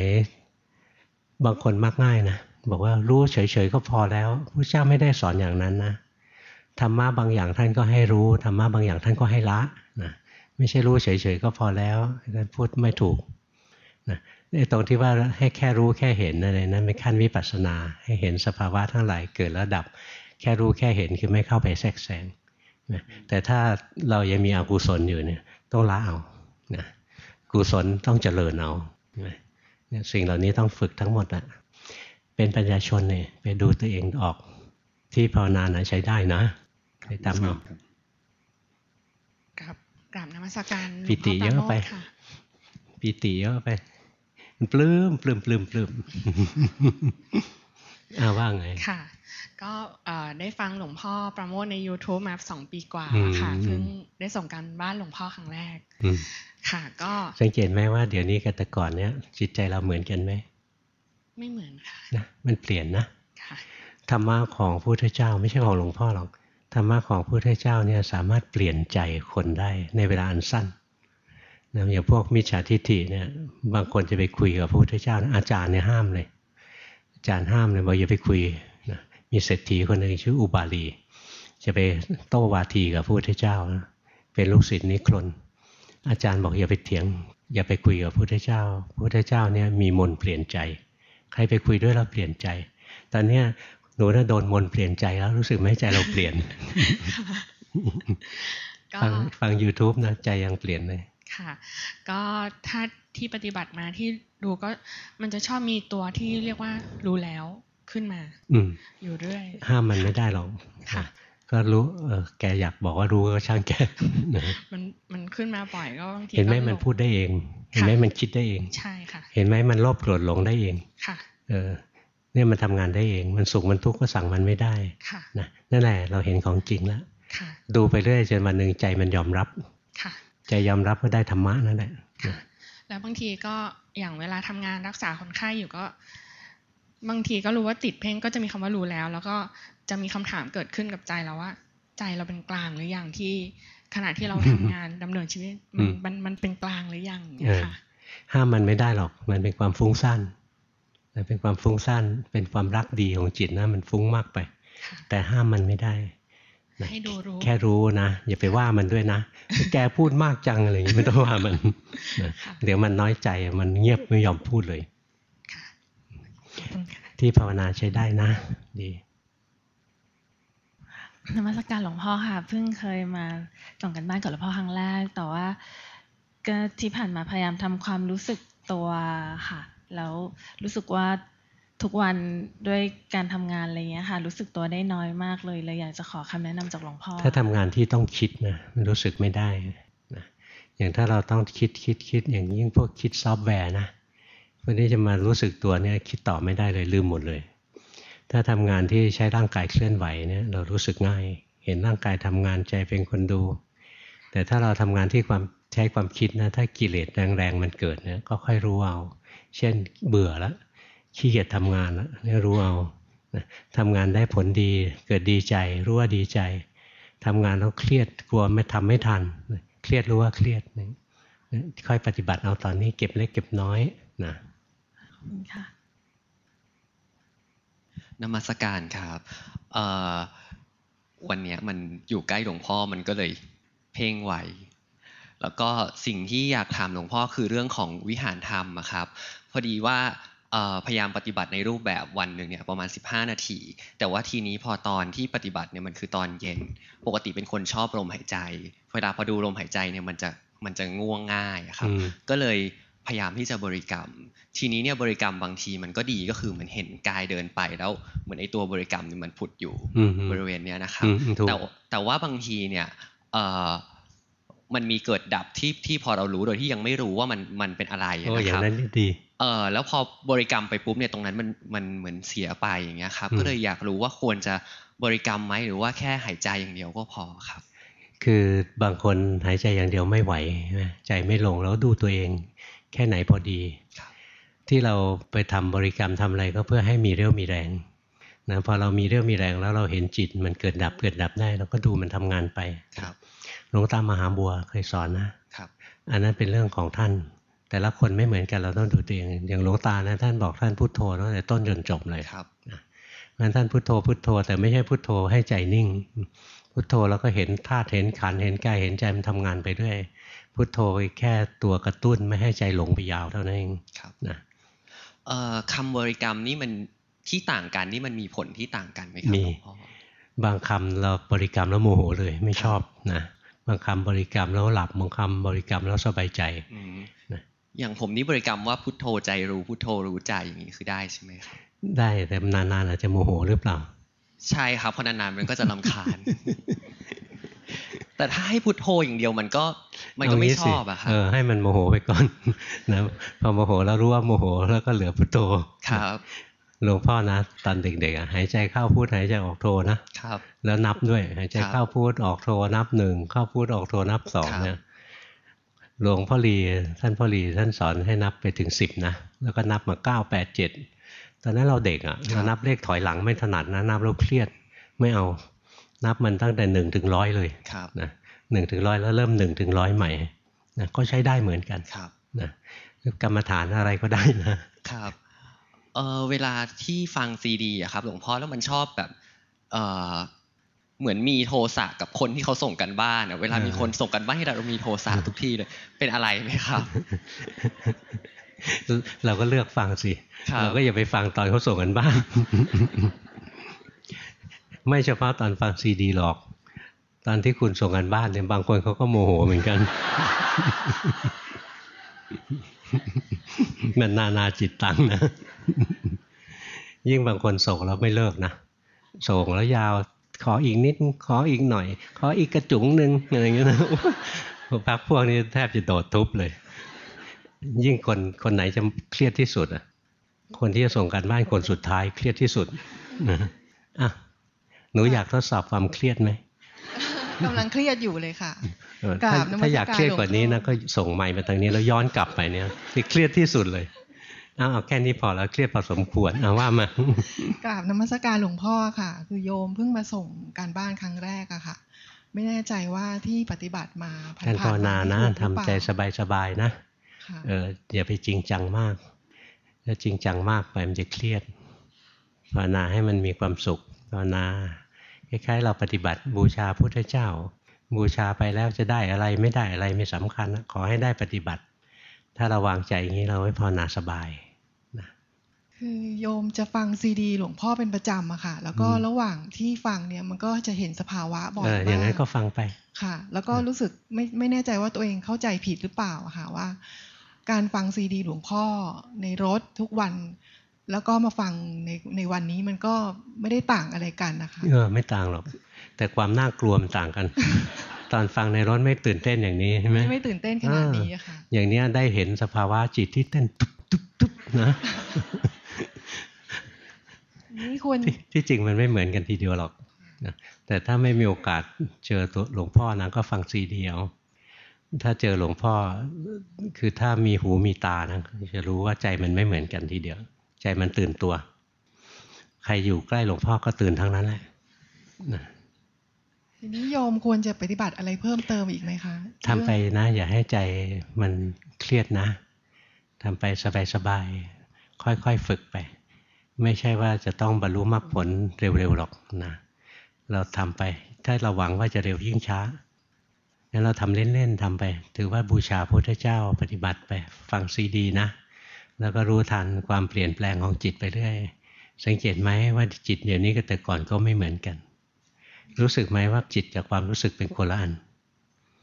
บางคนมักง่ายนะบอกว่ารู้เฉยๆก็พอแล้วพระเจ้าไม่ได้สอนอย่างนั้นนะธรรมะบางอย่างท่านก็ให้รู้ธรรมะบางอย่างท่านก็ให้ละนะไม่ใช่รู้เฉยๆก็พอแล้วนั่นพูดไม่ถูกนะตรงที่ว่าให้แค่รู้แค่เห็นอะไรนั้นเป็นขั้นวิปัสสนา ให้เห็นสภาวะทั้งหลายเกิดแล้วดับ แค่รู้แค่เห็นคือไม่เข้าไปแทรกแซงนะแต่ถ้าเรายังมีอกุศลอยู่เนี่ยต้องละเอานะกุศลต้องเจริญเอา เนี่ยสิ่งเหล่านี้ต้องฝึกทั้งหมดอะเป็นปัญญาชนเนี่ยไปดูตัวเองออก ที่ภาวนานะใช้ได้นะไปตามเอากับกราบนมัสการหลวงพ่ปิติเยอะราโมทไปค่ะปีติเยอะไปมันปลื้มปลื้มปลื้มปลื้มอ้าวว่าไงค่ะ ก็เอ่อ ได้ฟังหลวงพ่อประโมทใน YouTube มาสองปีกว่าอืมค่ะเพิ่งได้ส่งการบ้านหลวงพ่อครั้งแรกอืมค่ะก็สังเกตไหมว่าเดี๋ยวนี้กับแต่ก่อนเนี้ยจิตใจเราเหมือนกันไหมไม่เหมือนค่ะนะมันเปลี่ยนนะค่ะธรรมะของพระพุทธเจ้า ไม่ใช่ของหลวงพ่อหรอกธรรมะของพระพุทธเจ้าเนี่ยสามารถเปลี่ยนใจคนได้ในเวลาอันสั้นนะอย่างพวกมิจฉาทิฏฐิเนี่ยบางคนจะไปคุยกับพระพุทธเจ้านะอาจารย์เนี่ยห้ามเลยอาจารย์ห้ามเลยบอกอย่าไปคุยนะ มีเศรษฐีคนหนึ่งชื่ออุบาลี จะไปโต้วาทีกับพระพุทธเจ้านะเป็นลูกศิษย์นิครนอาจารย์บอกอย่าไปเถียง อย่าไปคุยกับพระพุทธเจ้าพระพุทธเจ้าเนี่ยมีมนต์เปลี่ยนใจ ใครไปคุยด้วยแล้วเปลี่ยนใจ ตอนเนี้ยหนูน่าโดนมนต์เปลี่ยนใจแล้วรู้สึกไหมใจเราเปลี่ยนก็ฟังฟัง YouTube นะใจยังเปลี่ยนเลยค่ะ ก็ถ้าที่ปฏิบัติมาที่ดูก็มันจะชอบมีตัวที่เรียกว่ารู้แล้ว ขึ้นมา อืมอยู่เรื่อยห้ามมันไม่ได้หรอกค่ะ ก็รู้เออแกอยากบอกว่ารู้ก็ช่างแกนะมันมันขึ้นมาบ่อยก็บางทีเห็นไหมก็มันลงพูดได้เอง เห็นไหมค่ะมันคิดได้เองใช่ค่ะ เห็นไหมมันโลภโกรธหลงได้เองค่ะ เออเนี่ยมันทำงานได้เอง มันสุขมันทุกข์ก็สั่งมันไม่ได้ค่ะนะนั่นแหละเราเห็นของจริงแล้วค่ะดูไปเรื่อยจนวันหนึ่งใจมันยอมรับค่ะใจยอมรับก็ได้ธรรมะนั่นแหละค่ะแล้วบางทีก็อย่างเวลาทำงานรักษาคนไข้อยู่ก็ บางทีก็รู้ว่าติดเพ่งก็จะมีคำว่ารู้แล้ว แล้วก็จะมีคำถามเกิดขึ้นกับใจเราว่า ใจเราเป็นกลางหรือยังที่ขณะที่เราทำงานดำเนินชีวิตมันมันมันเป็นกลางหรือยังอย่างเนี่ยค่ะห้ามมันไม่ได้หรอก มันเป็นความฟุ้งซ่านมันเป็นความฟุ้งซ่านเป็นความรักดีของจิตนะ มันฟุ้งมากไปค่ะแต่ห้ามมันไม่ได้นะให้ดูรู้แค่รู้นะ อย่าไปว่ามันด้วยนะ แกพูดมากจังอะไรอย่างนี้ไม่ต้องว่ามันนะค่ะเดี๋ยวมันน้อยใจมันเงียบไม่ยอมพูดเลย ค่ะขอบคุณค่ะ ที่ภาวนาใช้ได้นะ ดีนมัสการหลวงพ่อค่ะ เพิ่งเคยมาส่งกันบ้านกับหลวงพ่อครั้งแรก แต่ว่าก็ที่ผ่านมาพยายามทำความรู้สึกตัวค่ะ แล้วรู้สึกว่าทุกวันด้วยการทำงานอะไรเงี้ยค่ะ รู้สึกตัวได้น้อยมากเลยเลยอยากจะขอคำแนะนำจากหลวงพ่อ ถ้าทำงานที่ต้องคิดนะมันรู้สึกไม่ได้นะอย่างถ้าเราต้องคิดคิดคิดอย่างยิ่งพวกคิดซอฟต์แวร์นะ วกนี้จะมารู้สึกตัวเนี่ยคิดต่อไม่ได้เลยลืมหมดเลย ถ้าทำงานที่ใช้ร่างกายเคลื่อนไหวเนี่ยเรารู้สึกง่าย เห็นร่างกายทำงานใจเป็นคนดู แต่ถ้าเราทำงานที่ความใช้ความคิดนะถ้ากิเลสแรงๆมันเกิดเนี่ยก็ค่อยรู้เอา เช่นเบื่อแล้วขี้เกียจทำงานแล้วเนี่ยรู้เอานะทำงานได้ผลดี เกิดดีใจรู้ว่าดีใจทำงานแล้วเครียดกลัวไม่ทำไม่ทัน เครียดรู้ว่าเครียดนะค่อยปฏิบัติเอาตอนนี้เก็บเล็กเก็บน้อยนะ คุณค่ะนมัสการครับเอ่อวันเนี้ยมันอยู่ใกล้หลวงพ่อมันก็เลยเพ่งไหว แล้วก็สิ่งที่อยากถามหลวงพ่อคือเรื่องของวิหารธรรมอะครับ พอดีว่าเอ่อพยายามปฏิบัติในรูปแบบวันหนึ่งเนี่ยประมาณ 15 นาที แต่ว่าทีนี้พอตอนที่ปฏิบัติเนี่ยมันคือตอนเย็น ปกติเป็นคนชอบลมหายใจ เวลาพอดูลมหายใจเนี่ยมันจะมันจะง่วงง่ายอะครับอืมก็เลย พยายามที่จะบริกรรม ทีนี้เนี่ยบริกรรมบางทีมันก็ดีก็คือเหมือนเห็นกายเดินไปแล้วเหมือนไอ้ตัวบริกรรมเนี่ยมันผุดอยู่อืมอืมบริเวณเนี้ยนะครับอืมอืมถูกแต่แต่ว่าบางทีเนี่ยเอ่อมันมีเกิดดับที่ที่พอเรารู้โดยที่ยังไม่รู้ว่ามันมันเป็นอะไรโอ้อนะคย่างรับนั้นดีเออแล้วพอบริกรรมไปปุ๊บเนี่ยตรงนั้นมันมันเหมือนเสียไปอย่างเงี้ยครับอืมก็เลยอยากรู้ว่าควรจะบริกรรมไหมหรือว่าแค่หายใจอย่างเดียวก็พอครับ คือบางคนหายใจอย่างเดียวไม่ไหวใช่ไหมใจไม่ลงแล้วดูตัวเอง แค่ไหนพอดีครับที่เราไปทำบริกรรมทำอะไรก็เพื่อให้มีเรี่ยวมีแรงนะพอเรามีเรี่ยวมีแรงแล้วเราเห็นจิตมันเกิดดับเกิดดับได้เราก็ดูมันทำงานไปครับหลวงตามหาบัวเคยสอนนะครับ อันนั้นเป็นเรื่องของท่าน แต่ละคนไม่เหมือนกันเราต้องดูตัวเองอย่างหลวงตานะท่านบอกท่านพุทโธตั้งแต่ต้นจนจบเลยครับงั้นท่านพุทโธพุทโธ แต่ไม่ใช่พุทโธให้ใจนิ่ง พุทโธแล้วก็เห็นธาตุเห็นขันธ์เห็นกายเห็นใจมันทำงานไปด้วย พุทโธแค่ตัวกระตุ้นไม่ให้ใจหลงไปยาวเท่านั้นเองครับนะเอ่อคำบริกรรมนี่มันที่ต่างกันนี่มันมีผลที่ต่างกันไหมครับมีหลวงพ่อบางคำเราบริกรรมแล้วโมโหเลยไม่ชอบนะบางคำบริกรรมแล้วหลับบางคำบริกรรมแล้วสบายใจอืมนะอย่างผมนี่บริกรรมว่าพุทโธใจรู้พุทโธรู้ใจอย่างนี้คือได้ใช่ไหมครับได้แต่นานๆอาจจะโมโหหรือเปล่า ใช่ครับเพราะนานๆมันก็จะลำคาญ แต่ถ้าให้พุทโธอย่างเดียวมันก็มันก็ไม่เางี้ชสิอบอะครับเออให้มันโมโหไปก่อนนะพอโมโหแล้วรู้ว่าโมโหแล้วก็เหลือพุทโธครับหลวงพ่อนะตอนเด็กๆอะหายใจเข้าพูดหายใจออกโทนะครับ แล้วนับด้วยหายใจครับเข้าพูดออกโทนับหนึ่งเข้าพูดออกโทนับสองครับเนี่ยหลวงพ่อลีท่านพ่อลีท่านสอนให้นับไปถึงสิบนะแล้วก็นับมาเก้าแปดเจ็ดตอนนั้นเราเด็กอะเรานับเลขถอยหลังไม่ถนัดนะนับแล้วเครียดไม่เอา นับมันตั้งแต่หนึ่งถึงร้อยเลยครับนะหนึ่งถึงร้อยแล้วเริ่มหนึ่งถึงร้อยใหม่นะก็ใช้ได้เหมือนกันครับนะกรรมฐานอะไรก็ได้นะครับเออเวลาที่ฟังซีดีอะครับหลวงพ่อแล้วมันชอบแบบเออเหมือนมีโทสะกับคนที่เขาส่งกันบ้านอะเวลามีคนส่งกันบ้านให้เราเรามีโทสะทุกที่เลย เป็นอะไรไหมครับ เราก็เลือกฟังสิครับเราก็อย่าไปฟังตอนเขาส่งกันบ้าน ไม่เฉพาะตอนฟังซีดีหรอก ตอนที่คุณส่งกันบ้านเนี่ยบางคนเขาก็โมโหเหมือนกัน มันนานาจิตตังนะ ยิ่งบางคนส่งแล้วไม่เลิกนะ ส่งแล้วยาว ขออีกนิด ขออีกหน่อย ขออีกกระจุงหนึ่งอะไรอย่างเงี้ยนะพักพวกนี้แทบจะโดดทุบเลย ยิ่งคนคนไหนจะเครียดที่สุดอะคนที่จะส่งการบ้านคนสุดท้ายเครียดที่สุดนะอะ หนูอยากทดสอบความเครียดไหมกำลังเครียดอยู่เลยค่ะเออกถ้าราบนมัสการถ้าอยากเครียดกว่านี้นะหลวงพ่อก็ส่งไมค์มาทางนี้แล้วย้อนกลับไปเนี่ยที่เครียดที่สุดเลยเอาเอาแค่นี้พอแล้วเครียดพอสมควรเอาว่ามากราบนมัสการหลวงพ่อค่ะ คือโยมเพิ่งมาส่งการบ้านครั้งแรกอะค่ะ ไม่แน่ใจว่าที่ปฏิบัติมาผ่านการๆภาวนานะถูกหรือทำเปล่าใจสบายๆนะค่ะเอออย่าไปจริงจังมากถ้าจริงจังมากไปมันจะเครียดภาวนาให้มันมีความสุขภาวนา คล้ายๆเราปฏิบัติบูชาพุทธเจ้า บูชาไปแล้วจะได้อะไรไม่ได้อะไรไม่สำคัญนะขอให้ได้ปฏิบัติ ถ้าเราวางใจอย่างนี้เราไว้ภาวนาสบายคือโยมจะฟังซีดี หลวงพ่อเป็นประจำอะค่ะ แล้วก็อืมระหว่างที่ฟังเนี่ยมันก็จะเห็นสภาวะบ่อยเออมาอย่างนั้นกก็ฟังไปค่ะ แล้วก็รู้สึกไม่ไม่แน่ใจว่าตัวเองเข้าใจผิดหรือเปล่าอะค่ะว่า การฟังซีดี หลวงพ่อในรถทุกวัน แล้วก็มาฟังในในวันนี้มันก็ไม่ได้ต่างอะไรกันนะคะ เออ ไม่ต่างหรอก แต่ความน่ากลัวมันต่างกัน ตอนฟังในรถไม่ตื่นเต้นอย่างนี้ใช่ไหมไม่ตื่นเต้นขนาดนี้อะค่ะ อย่างเนี้ยได้เห็นสภาวะจิตที่เต้นตุ๊บตุ๊บตุ๊บนะนี่ควรที่ที่จริงมันไม่เหมือนกันทีเดียวหรอกนะแต่ถ้าไม่มีโอกาสเจอตัวหลวงพ่อนะก็ฟังซีดีเอาถ้าเจอหลวงพ่อคือถ้ามีหูมีตานะจะรู้ว่าใจมันไม่เหมือนกันทีเดียว ใจมันตื่นตัว ใครอยู่ใกล้หลวงพ่อก็ตื่นทั้งนั้นแหละนะทีนี้โยมควรจะปฏิบัติอะไรเพิ่มเติมอีกไหมคะทำไปนะ อย่าให้ใจมันเครียดนะทำไปสบายๆค่อยๆฝึกไป ไม่ใช่ว่าจะต้องบรรลุมรรคผลเร็วๆหรอกนะเราทำไป ถ้าเราหวังว่าจะเร็วยิ่งช้างั้นเราทำเล่นๆทำไป ถือว่าบูชาพระพุทธเจ้าปฏิบัติไป ฟังซีดีนะ แล้วก็รู้ทันความเปลี่ยนแปลงของจิตไปเรื่อย สังเกตไหมว่าจิตเดี๋ยวนี้กับแต่ก่อนก็ไม่เหมือนกัน รู้สึกไหมว่าจิตกับความรู้สึกเป็นคนละอัน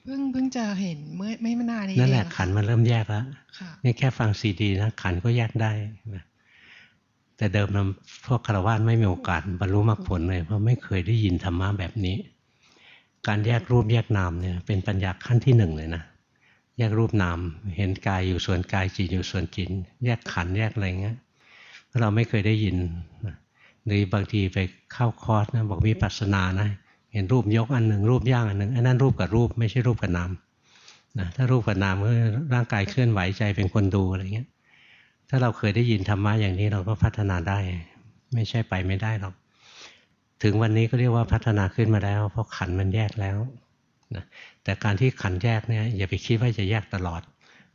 เพิ่งเพิ่งจะเห็นเมื่อไม่นานนี้นั่นแหละเองขันธ์มันเริ่มแยกแล้วค่ะนี่แค่ฟังซีดีนะขันธ์ก็แยกได้นะแต่เดิมนะพวกคารวะไม่มีโอกาสบรรลุมรรคผลเลยเพราะไม่เคยได้ยินธรรมะแบบนี้ การแยกรูปแยกนามเนี่ยเป็นปัญญาขั้นที่หนึ่งเลยนะ แยกรูปนาม เห็นกายอยู่ส่วนกายจิตอยู่ส่วนจิต แยกขันแยกอะไรเงี้ยเราไม่เคยได้ยินหรือบางทีไปเข้าคอร์สนะบอกมีปัสนานะ เห็นรูปยกอันหนึ่งรูปย่างอันหนึ่งอันนั้นรูปกับรูปไม่ใช่รูปกับนามนะถ้ารูปกับนามก็ร่างกายเคลื่อนไหวใจเป็นคนดูอะไรเงี้ยถ้าเราเคยได้ยินธรรมะอย่างนี้เราก็พัฒนาได้ ไม่ใช่ไปไม่ได้หรอกถึงวันนี้ก็เรียกว่าพัฒนาขึ้นมาแล้ว เพราะขันมันแยกแล้วนะ แต่การที่ขันธ์แยกเนี่ยอย่าไปคิดว่าจะแยกตลอด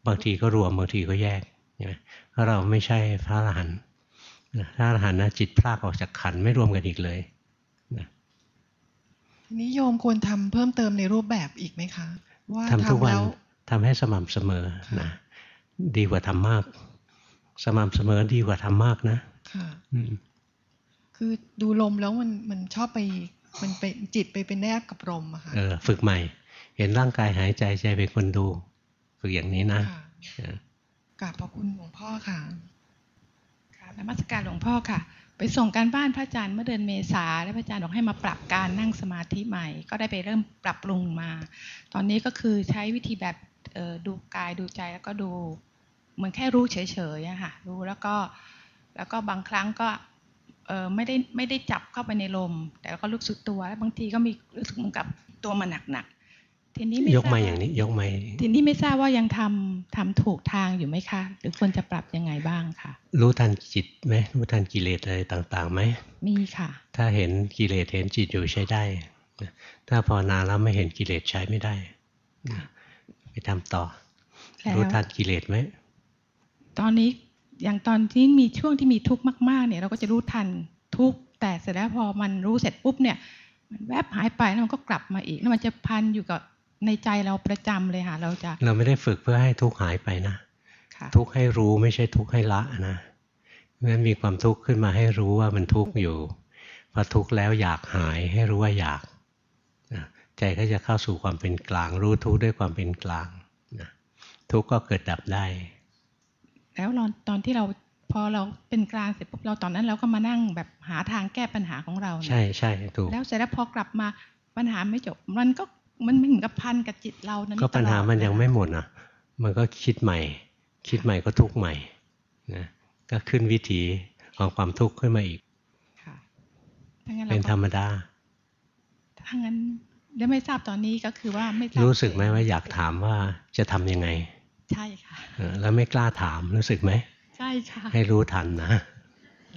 บางทีก็รวมบางทีก็แยกใช่ไหมเพราะเราไม่ใช่พระอรหันต์นะพระอรหันต์นะจิตพลากออกจากขันธ์ไม่รวมกันอีกเลยทีนี้โยมควรทำเพิ่มเติมในรูปแบบอีกไหมคะ ว่าทำทุกวันแล้วทำให้สม่ำเสมอนะดีกว่าทำมาก สม่ำเสมอดีกว่าทำมากนะค่ะอืมคือดูลมแล้วมันมันชอบไปมันไปจิตไปเป็นแนบกับลมอะค่ะเออฝึกใหม่ เห็นร่างกายหายใจใจเป็นคนดูฝึกอย่างนี้นะค่ะเออกราบขอบคุณหลวงพ่อค่ะค่ะนมัสการหลวงพ่อค่ะ ไปส่งการบ้านพระอาจารย์เมื่อเดือนเมษาแล้วพระอาจารย์บอกให้มาปรับการนั่งสมาธิใหม่ ก็ได้ไปเริ่มปรับปรุงมา ตอนนี้ก็คือใช้วิธีแบบเอ่อดูกายดูใจแล้วก็ดูเหมือนแค่รู้เฉยๆอะค่ะรู้แล้วก็แล้วก็บางครั้งก็เอ่อไม่ได้ไม่ได้จับเข้าไปในลม แต่ก็รู้สึกตัวแล้วบางทีก็มีรู้สึกเหมือนกับตัวมันหนักๆ ทีนี้ไม่ยกทราบมาอย่างนี้ยกมาทีนี้ไม่ทราบว่ายังทำทำถูกทางอยู่ไหมคะหรือควรจะปรับยังไงบ้างค่ะรู้ทันจิตไหมรู้ทันกิเลสอะไรต่างๆไหมมีค่ะ ถ้าเห็นกิเลสเห็นจิตอยู่ใช้ได้นะถ้าภาวนาแล้วไม่เห็นกิเลสใช้ไม่ได้นะไปทำต่อแล้วรู้ทันกิเลสไหมตอนนี้อย่างตอนที่มีช่วงที่มีทุกข์มาก ๆ เนี่ย เราก็จะรู้ทันทุกข์แต่เสร็จแล้วพอมันรู้เสร็จปุ๊บเนี่ยมันแวบหายไปแล้วมันก็กลับมาอีกแล้วมันจะพันอยู่กับ ในใจเราประจำเลยค่ะ เราจะ เราไม่ได้ฝึกเพื่อให้ทุกข์หายไปนะค่ะทุกข์ให้รู้ไม่ใช่ทุกข์ให้ละนะเพราะฉะนั้นมีความทุกข์ขึ้นมาให้รู้ว่ามันทุกข์อยู่พอทุกข์แล้วอยากหายให้รู้ว่าอยากนะใจก็จะเข้าสู่ความเป็นกลาง รู้ทุกข์ด้วยความเป็นกลางนะทุกข์ก็เกิดดับได้ แล้วเราตอนที่เราพอเราเป็นกลางเสร็จปุ๊บเราตอนนั้นเราก็มานั่งแบบหาทางแก้ปัญหาของเรานะใช่ใช่ถูกแล้วเสร็จแล้วพอกลับมาปัญหาไม่จบ มันก็ มันไม่เหมือนกับพันกับจิตเรานะก็ปัญหามันยังไม่หมดนะมันก็คิดใหม่ คิดใหม่ก็ทุกข์ใหม่นะก็ขึ้นวิถีของความทุกข์ขึ้นมาอีกถ้างั้นเป็นเราธรก็รมดาถ้างั้นแล้วไม่ทราบตอนนี้ก็คือว่าไม่ทราบรู้สึกไหมว่าอยากถามว่าจะทำยังไง ใช่ค่ะเออแล้วไม่กล้าถามรู้สึกไหมใช่ค่ะให้รู้ทันนะ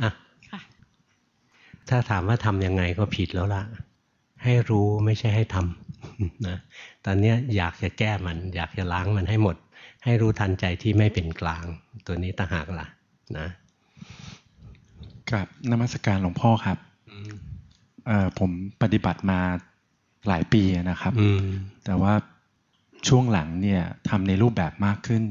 อะค่ะ ถ้าถามว่าทำยังไงก็ผิดแล้วล่ะ ให้รู้ไม่ใช่ให้ทำ นะตอนเนี้ยอยากจะแก้มัน อยากจะล้างมันให้หมด ให้รู้ทันใจที่ไม่เป็นกลาง ตัวนี้ต่างหากล่ะ นะกับนมัสการหลวงพ่อครับเอ่อผมปฏิบัติมาหลายปีนะครับแต่ว่าช่วงหลังเนี่ยทำในรูปแบบมากขึ้น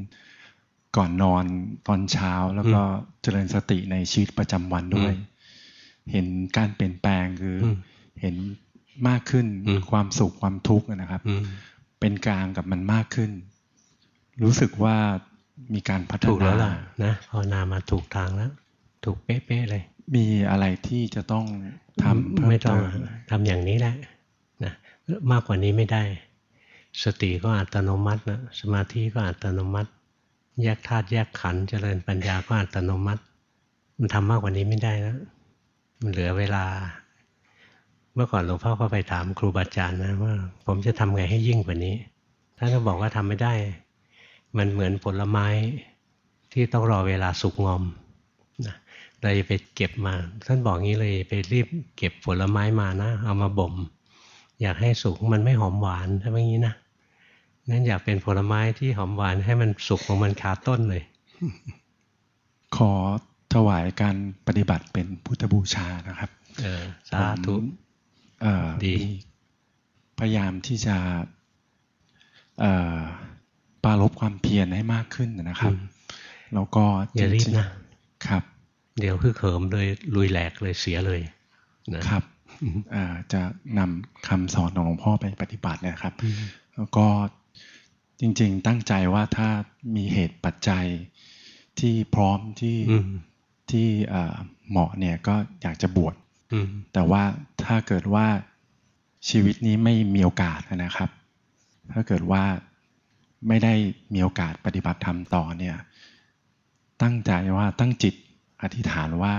ก่อนนอนตอนเช้าแล้วก็เจริญสติในชีวิตประจำวันด้วย เห็นการเปลี่ยนแปลงคืออเห็น มากขึ้น ความสุขความทุกข์นะครับ เป็นกลางกับมันมากขึ้น รู้สึกว่ามีการพัฒถูกนาแล้วล่ะนะภาวนามาถูกทางแล้วถูกเป๊ะๆเลย มีอะไรที่จะต้องทำเพิ่มไม่ต้องเติมทำอย่างนี้แหละนะมากกว่านี้ไม่ได้ สติก็อัตโนมัตินะสมาธิก็อัตโนมัติ แยกธาตุแยกขันธ์เจริญปัญญาก็อัตโนมัติ มันทำมากกว่านี้ไม่ได้นะมันเหลือเวลา เมื่อก่อนหลวงพ่อก็ไปถามครูบาอาจารย์นะว่า ผมจะทำไงให้ยิ่งกว่านี้ท่านก็บอกว่าทำไม่ได้ มันเหมือนผลไม้ที่ต้องรอเวลาสุกงอมนะเราจะไปเก็บมา ท่านบอกงี้เลยไปรีบเก็บผลไม้มานะ เอามาบ่ม อยากให้สุกมันไม่หอมหวานถ้าไม่งี้นะนั้นอยากเป็นผลไม้ที่หอมหวานให้มันสุกของมันคาต้นเลย ขอถวายการปฏิบัติเป็นพุทธบูชานะครับ เออสาธุผมเอ่อ ดีมีพยายามที่จะเอ่อปรารบความเพียรให้มากขึ้นนะครับ แล้วก็อย่ารีบจงๆนะครับ เดี๋ยวคือเขิมเลยลุยแหลกเลยเสียเลยนะครับเอ่อจะนำคำสอนของหลวงพ่อไปปฏิบัตินะครับ แล้วก็จริง ๆ ตั้งใจว่าถ้ามีเหตุปัจจัยที่พร้อมที่อืมที่เอ่อเหมาะเนี่ยก็อยากจะบวชอืมแต่ว่า ถ้าเกิดว่าชีวิตนี้ไม่มีโอกาสนะครับ ถ้าเกิดว่าไม่ได้มีโอกาสปฏิบัติธรรมต่อเนี่ยตั้งใจว่าตั้งจิตอธิษฐานว่า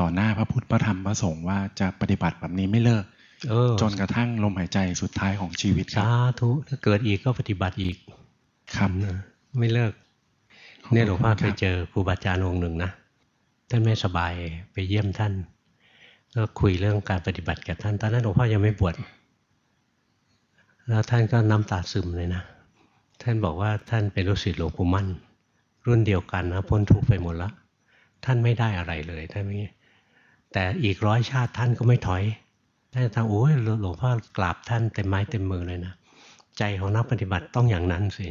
ต่อหน้าพระพุทธพระธรรมพระสงฆ์ว่าจะปฏิบัติแบบนี้ไม่เลิกเออจนกระทั่งลมหายใจสุดท้ายของชีวิตครัสาบธุถ้าเกิดอีกก็ปฏิบัติอีกครับนะไม่เลิกขอบคุณเนี่ยหลวงพ่อครับไปเจอครูบาอาจารย์องค์หนึ่งนะท่านไม่สบายไปเยี่ยมท่าน ก็คุยเรื่องการปฏิบัติกับท่านตอนนั้นหลวงพ่อยังไม่บวชแล้วท่านก็น้ำตาซึมเลยนะ ท่านบอกว่าท่านเป็นลูกศิษย์หลวงปู่มั่น รุ่นเดียวกันนะพ้นทุกข์ไปหมดแล้วท่านไม่ได้อะไรเลยท่านไม่แต่อีกร้อยชาติท่านก็ไม่ถอยท่านทำโอ้ยหลวงพ่อกราบท่านเต็มไม้เต็มมือเลยนะใจของนักปฏิบัติต้องอย่างนั้นสิ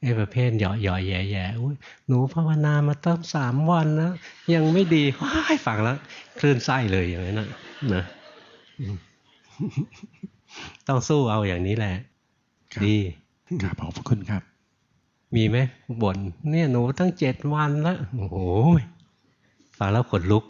ไอ้ประเภทเหยาะเหยาะแย่แย่อุ๊ยหนูภาวนามาตั้งสามวันแล้วยังไม่ดีว้ายฟังแล้วคลื่นไส้เลยอย่างนั้นนะนะอืมต้องสู้เอาอย่างนี้แหละ ดีครับขอบพระคุณครับ มีไหมบ่นเนี่ยหนูตั้งเจ็ดวันแล้วโอ้โหฟังแล้วขนลุก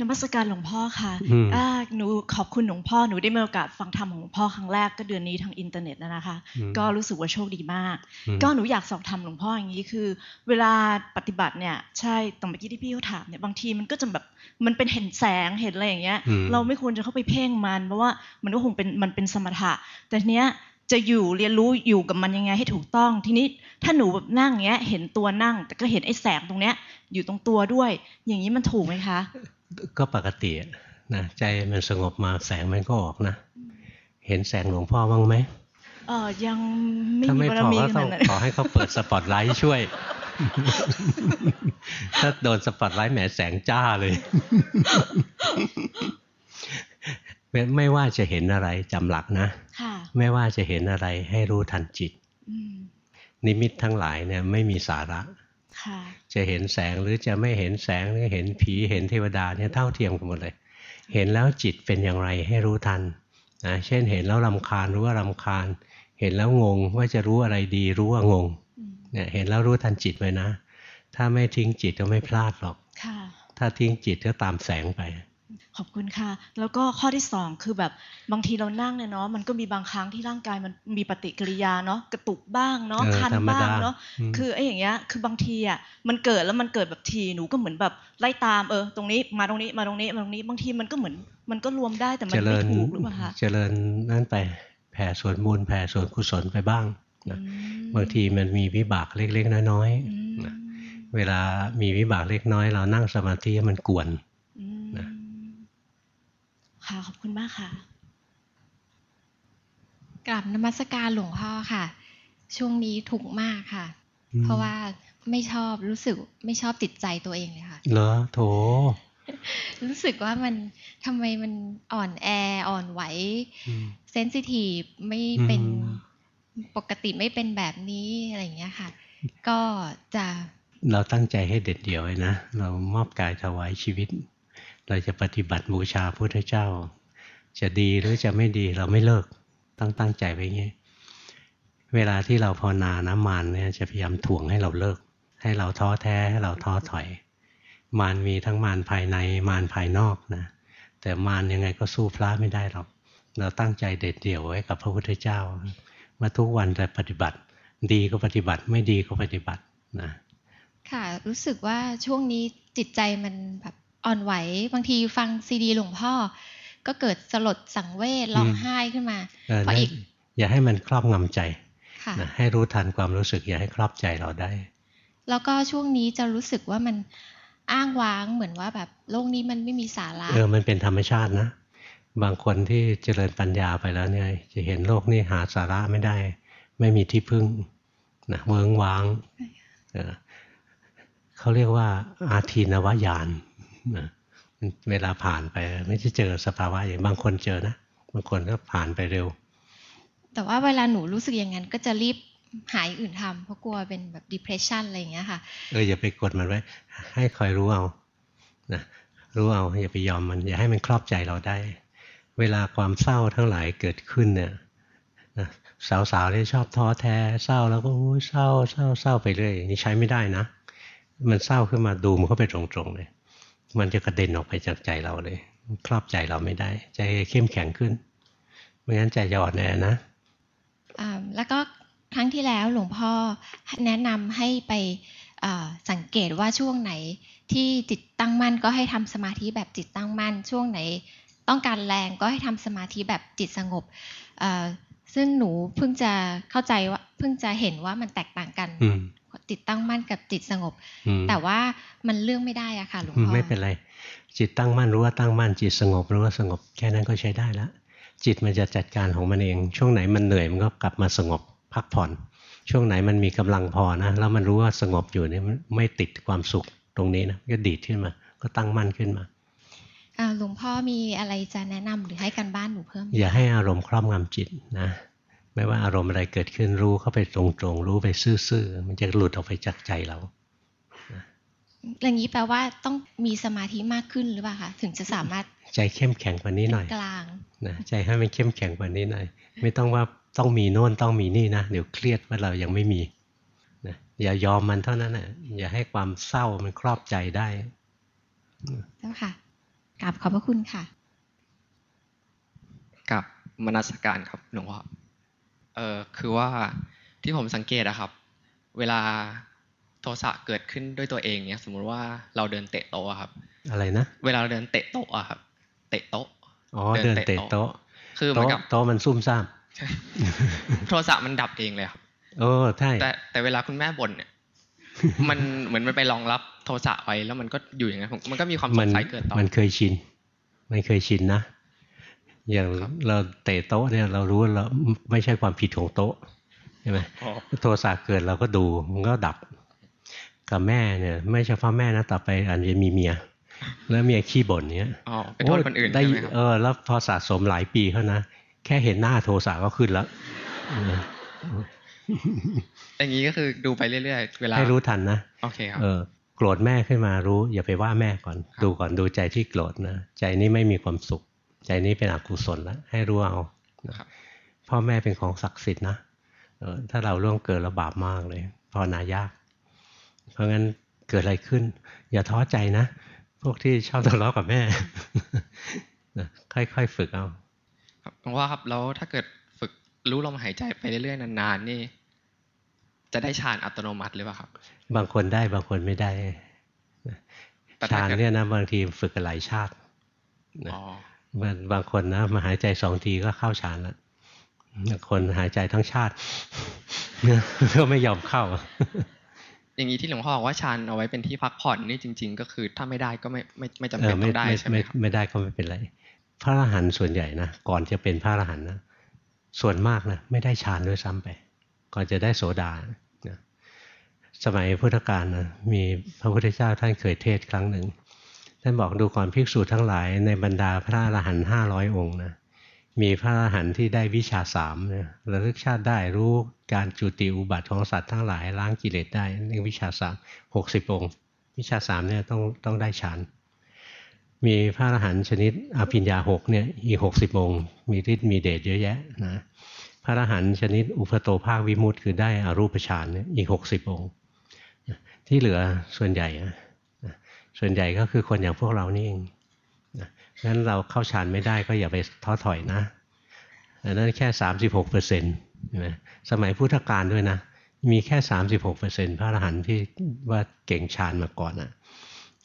นมัสการหลวงพ่อค่ะอืมอ่าหนูขอบคุณหลวงพ่อหนูได้มีโอกาสฟังธรรมของหลวงพ่อครั้งแรกก็เดือนนี้ทางอินเทอร์เน็ตนะนะคะอืมก็รู้สึกว่าโชคดีมากอืมก็หนูอยากสอบถามหลวงพ่ออย่างนี้คือ เวลาปฏิบัติเนี่ยใช่ตรงเมื่อกี้ที่พี่เขาถามเนี่ยบางทีมันก็จะแบบมันเป็นเห็นแสงเห็นอะไรอย่างเงี้ยอืมเราไม่ควรจะเข้าไปเพ่งมันเพราะว่ามันก็คงเป็นมันเป็นสมถะ แต่ทีเนี้ย จะอยู่เรียนรู้อยู่กับมันยังไงให้ถูกต้อง ทีนี้ถ้าหนูแบบนั่งเงี้ย เห็นตัวนั่ง แต่ก็เห็นไอ้แสงตรงเนี้ย อยู่ตรงตัวด้วย อย่างนี้มันถูกไหมคะ ก็ปกติอะนะใจมันสงบมาแสงมันก็ออกนะ เห็นแสงหลวงพ่อบ้างไหมเออยังไม่ถ้ามีไม่บารพอมีก็ขต้อนางดนั้นขอให้เขาเปิดสปอตไลท์ช่วย ถ้าโดนสปอตไลท์แหมแสงจ้าเลย ไม่ไม่ว่าจะเห็นอะไรจำหลักนะค่ะไม่ว่าจะเห็นอะไรให้รู้ทันจิตอืมนิมิตทั้งหลายเนี่ยไม่มีสาระค่ะจะเห็นแสงหรือจะไม่เห็นแสงหรือเห็นผีเห็นเทวดาเนี่ยเท่าเทียมกันหมดเลย เห็นแล้วจิตเป็นอย่างไรให้รู้ทันนะเช่นเห็นแล้วรำคาญรู้ว่ารำคาญ เห็นแล้วงงว่าจะรู้อะไรดีรู้ว่างงเนี่ยเห็นแล้วรู้ทันจิตไว้นะ ถ้าไม่ทิ้งจิตก็ไม่พลาดหรอกค่ะถ้าทิ้งจิตก็ตามแสงไป ขอบคุณค่ะ แล้วก็ข้อที่สองคือแบบบางทีเรานั่งเนี่ยเนาะมันก็มีบางครั้งที่ร่างกายมันมีปฏิกิริยาเนาะกระตุกบ้างเนาะเออคันธรรมบ้างดาเนาะอืมคือไอ้อย่างเงี้ยคือบางทีอะมันเกิดแล้วมันเกิดแบบทีหนูก็เหมือนแบบไล่ตามเออตรงนี้มาตรงนี้มาตรงนี้มาตรงนี้บางทีมันก็เหมือนมันก็รวมได้แต่มันเจริไม่ญถูกหรือเปล่าคะเจริญนั่นไปแผ่ส่วนบุญแผ่ส่วนกุศลไปบ้างนะบางทีมันมีวิบากเล็กๆน้อยๆนะเวลามีวิบากเล็กน้อย เรานั่งสมาธิมันกวนนะ ค่ะ ขอบคุณมากค่ะ กลับนมัสการหลวงพ่อค่ะ ช่วงนี้ทุกข์มากค่ะอืมเพราะว่าไม่ชอบรู้สึกไม่ชอบจิตใจตัวเองเลยค่ะ เหรอโถ รู้สึกว่ามันทำไมมันอ่อนแออ่อนไหวอืมเซนซิทีฟไม่เป็นอืมปกติไม่เป็นแบบนี้อะไรอย่างเงี้ยค่ะ ก็จะเราตั้งใจให้เด็ดเดี่ยวไว้นะ เรามอบกายถวายชีวิต เราจะปฏิบัติบูชาพระพุทธเจ้า จะดีหรือจะไม่ดีเราไม่เลิกต้องตั้งใจไว้อย่างนี้เวลาที่เราภาวนานะมารเนี่ยจะพยายามถ่วงให้เราเลิก ให้เราท้อแท้ให้เราท้อถอย มารมีทั้งมารภายในมารภายนอกนะแต่มารยังไงก็สู้พระไม่ได้หรอกเราตั้งใจเด็ดเดี่ยวไว้กับพระพุทธเจ้าว่าทุกวันจะปฏิบัติ ดีก็ปฏิบัติไม่ดีก็ปฏิบัตินะค่ะรู้สึกว่าช่วงนี้จิตใจมันแบบ อ่อนไหวบางทีฟังซีดีหลวงพ่อ ก็เกิดสลดสังเวชร้องไห้ขึ้นมาเออพอนั่นอีก อย่าให้มันครอบงำใจค่ะนะให้รู้ทันความรู้สึกอย่าให้ครอบใจเราได้ แล้วก็ช่วงนี้จะรู้สึกว่ามันอ้างว้างเหมือนว่าแบบโลกนี้มันไม่มีสาระเออมันเป็นธรรมชาตินะ บางคนที่เจริญปัญญาไปแล้วเนี่ย จะเห็นโลกนี้หาสาระไม่ได้ ไม่มีที่พึ่งนะเวิงว้างเออเขาเรียกว่าอาทีนวายาน นะเวลาผ่านไปไม่ได้เจอสภาวะอย่างบางคนเจอนะบางคนก็ผ่านไปเร็ว แต่ว่าเวลาหนูรู้สึกอย่างนั้นก็จะรีบหาอย่างอื่นทำเพราะกลัวเป็นแบบ depression อะไรอย่างเงี้ยค่ะเอออย่าไปกดมันไว้ ให้คอยรู้เอานะรู้เอาอย่าไปยอมมัน อย่าให้มันครอบใจเราได้ เวลาความเศร้าทั้งหลายเกิดขึ้นเนี่ยนะสาวๆที่ชอบท้อแท้เศร้าแล้วก็โอ้ยเศร้าเศร้าเศร้าไปเรื่อยอย่างนี้ใช้ไม่ได้นะ มันเศร้าขึ้นมาดูมันก็ไปตรงๆเลย มันจะกระเด็นออกไปจากใจเราเลย ครอบใจเราไม่ได้ ใจเข้มแข็งขึ้นไม่งั้นใจจะอ่อนแอนะอ่าแล้วก็ครั้งที่แล้วหลวงพ่อแนะนำให้ไปอ่าสังเกตว่าช่วงไหนที่จิตตั้งมั่นก็ให้ทำสมาธิแบบจิตตั้งมั่น ช่วงไหนต้องการแรงก็ให้ทำสมาธิแบบจิตสงบอ่าซึ่งหนูเพิ่งจะเข้าใจว่าเพิ่งจะเห็นว่ามันแตกต่างกันอืม จิตตั้งมั่นกับจิตสงบอืมแต่ว่ามันเรื่องไม่ได้อะค่ะหลวงอืมพ่อไม่เป็นไร จิตตั้งมั่นรู้ว่าตั้งมั่นจิตสงบรู้ว่าสงบ แค่นั้นก็ใช้ได้แล้วจิตมันจะจัดการของมันเอง ช่วงไหนมันเหนื่อยมันก็กลับมาสงบพักผ่อน ช่วงไหนมันมีกำลังพอนะแล้วมันรู้ว่าสงบอยู่เนี่ยมันไม่ติดความสุขตรงนี้นะก็ดีดขึ้นมา ก็ตั้งมั่นขึ้นมาอ่าหลวงพ่อมีอะไรจะแนะนำหรือให้กันบ้านหนูเพิ่มไหมอย่าให้อารมณ์ครอบงำจิตนะ ไม่ว่าอารมณ์อะไรเกิดขึ้นรู้เข้าไปตรงๆรู้ไปซื่อๆมันจะหลุดออกไปจากใจเราอย่างนี้แปลว่าต้องมีสมาธิมากขึ้นหรือเปล่าคะถึงจะสามารถใจเข้มแข็งกว่านี้หน่อยกลางนะใจให้มันเข้มแข็งกว่านี้หน่อย ไม่ต้องว่าต้องมีโน่นต้องมีนี่นะเดี๋ยวเครียดว่าเรายังไม่มีนะอย่ายอมมันเท่านั้นนะอย่าให้ความเศร้ามันครอบใจได้เจ้าค่ะกราบขอบพระคุณค่ะกับมนัสการครับหลวงพ่อเออคือว่าที่ผมสังเกตอะครับ เวลาโทสะเกิดขึ้นด้วยตัวเองเนี่ย สมมุติว่าเราเดินเตะโต๊ะอะครับ อะไรนะ เวลาเราเดินเตะโต๊ะอะครับ เตะโต๊ะอ๋อเดินเตะโต๊ะ คือเหมือนโต๊ะกับโต๊ะมันซุ่มซ่ามโทสะมันดับเองเลยครับโอ้ใช่แต่แต่เวลาคุณแม่บ่นเนี่ย มันเหมือนมันไปรองรับโทสะไว้แล้วมันก็อยู่อย่างนั้นผมมันก็มีความสมังสัยเกิดต่อมันเคยชิน มันเคยชินนะ อย่างเราเตะโต๊ะเนี่ยเรารู้ว่าเราไม่ใช่ความผิดของโต๊ะใช่ไหมอ๋อโทสะเกิดเราก็ดูมันก็ดับกับแม่เนี่ยไม่เฉพาะแม่นะต่อไปอาจจะมีเมีย แล้วเมียขี้บ่นเนี้ยอ๋อไปโทษคนอื่นได้ใช่ไหมครับเออแล้วพอสะสมหลายปีเขานะแค่เห็นหน้าโทสะก็ขึ้นแล้วเอออย่างนี้ก็คือดูไปเรื่อยๆเวลาให้รู้ทันนะโอเคครับเออโกรธแม่ขึ้นมารู้ อย่าไปว่าแม่ก่อน ดูก่อนดูใจที่โกรธนะใจนี้ไม่มีความสุข ใจนี้เป็นอกุศลแล้วให้รู้เอานะพ่อแม่เป็นของศักดิ์สิทธิ์นะเออถ้าเราล่วงเกินระบาปมากเลยภาวนายาก เพราะงั้นเกิดอะไรขึ้น อย่าท้อใจนะ พวกที่ชอบทะเลาะกับแม่นะค่อยๆฝึกเอาครับหลวงพ่อครับแล้วถ้าเกิดฝึกรู้ลมหายใจไปเรื่อยๆนานๆนี่ จะได้ฌานอัตโนมัติหรือเปล่าครับ บางคนได้บางคนไม่ได้แต่ถ้าฌานเกิดเนี่ยนะบางทีฝึกกันหลายชาติ นะบางบางคนนะมาหายใจสองทีก็เข้าฌานแล้วบางคนหายใจทั้งชาติก็ไม่ยอมเข้า อย่างนี้ที่หลวงพ่อบอกว่าฌานเอาไว้เป็นที่พักผ่อนนี่จริง ๆ ก็คือถ้าไม่ได้ก็ไม่ไม่ไม่จำเอเป็อนไม่ต้องได้ไม่ใช่ไหมไม่ครับไม่ได้ก็ไม่เป็นไร พระอรหันต์ส่วนใหญ่นะก่อนจะเป็นพระอรหันต์นะส่วนมากนะไม่ได้ฌานด้วยซ้ำไป ก่อนจะได้โสดานะสมัยพุทธกาลนะมีพระพุทธเจ้าท่านเคยเทศน์ครั้งหนึ่ง ท่านบอกดูก่อนภิกษุทั้งหลายในบรรดาพระอรหันต์ห้าร้อยองค์นะมีพระอรหันต์ที่ได้วิชาสามเนี่ยระลึกชาติได้รู้การจุติอุบัติของสัตว์ทั้งหลายล้างกิเลสได้เรียกวิชาสามหกสิบองค์ วิชาสามเนี่ยต้องต้องได้ฌานมีพระอรหันต์ชนิดอภิญญาหกเนี่ยอีกหกสิบองค์ มีฤทธิ์มีเดชเยอะแยะนะพระอรหันต์ชนิดอุปโตภาควิมุตต์คือได้อารูปฌานเนี่ยอีกหกสิบองค์ ที่เหลือส่วนใหญ่นะ ส่วนใหญ่ก็คือคนอย่างพวกเรานี่เองนะงั้นเราเข้าฌานไม่ได้ก็อย่าไปท้อถอยนะอันนั้นแค่สามสิบหกเปอร์เซ็นต์สมัยพุทธกาลด้วยนะ มีแค่สามสิบหกเปอร์เซ็นต์พระอรหันต์ที่ว่าเก่งฌานมาก่อนนะ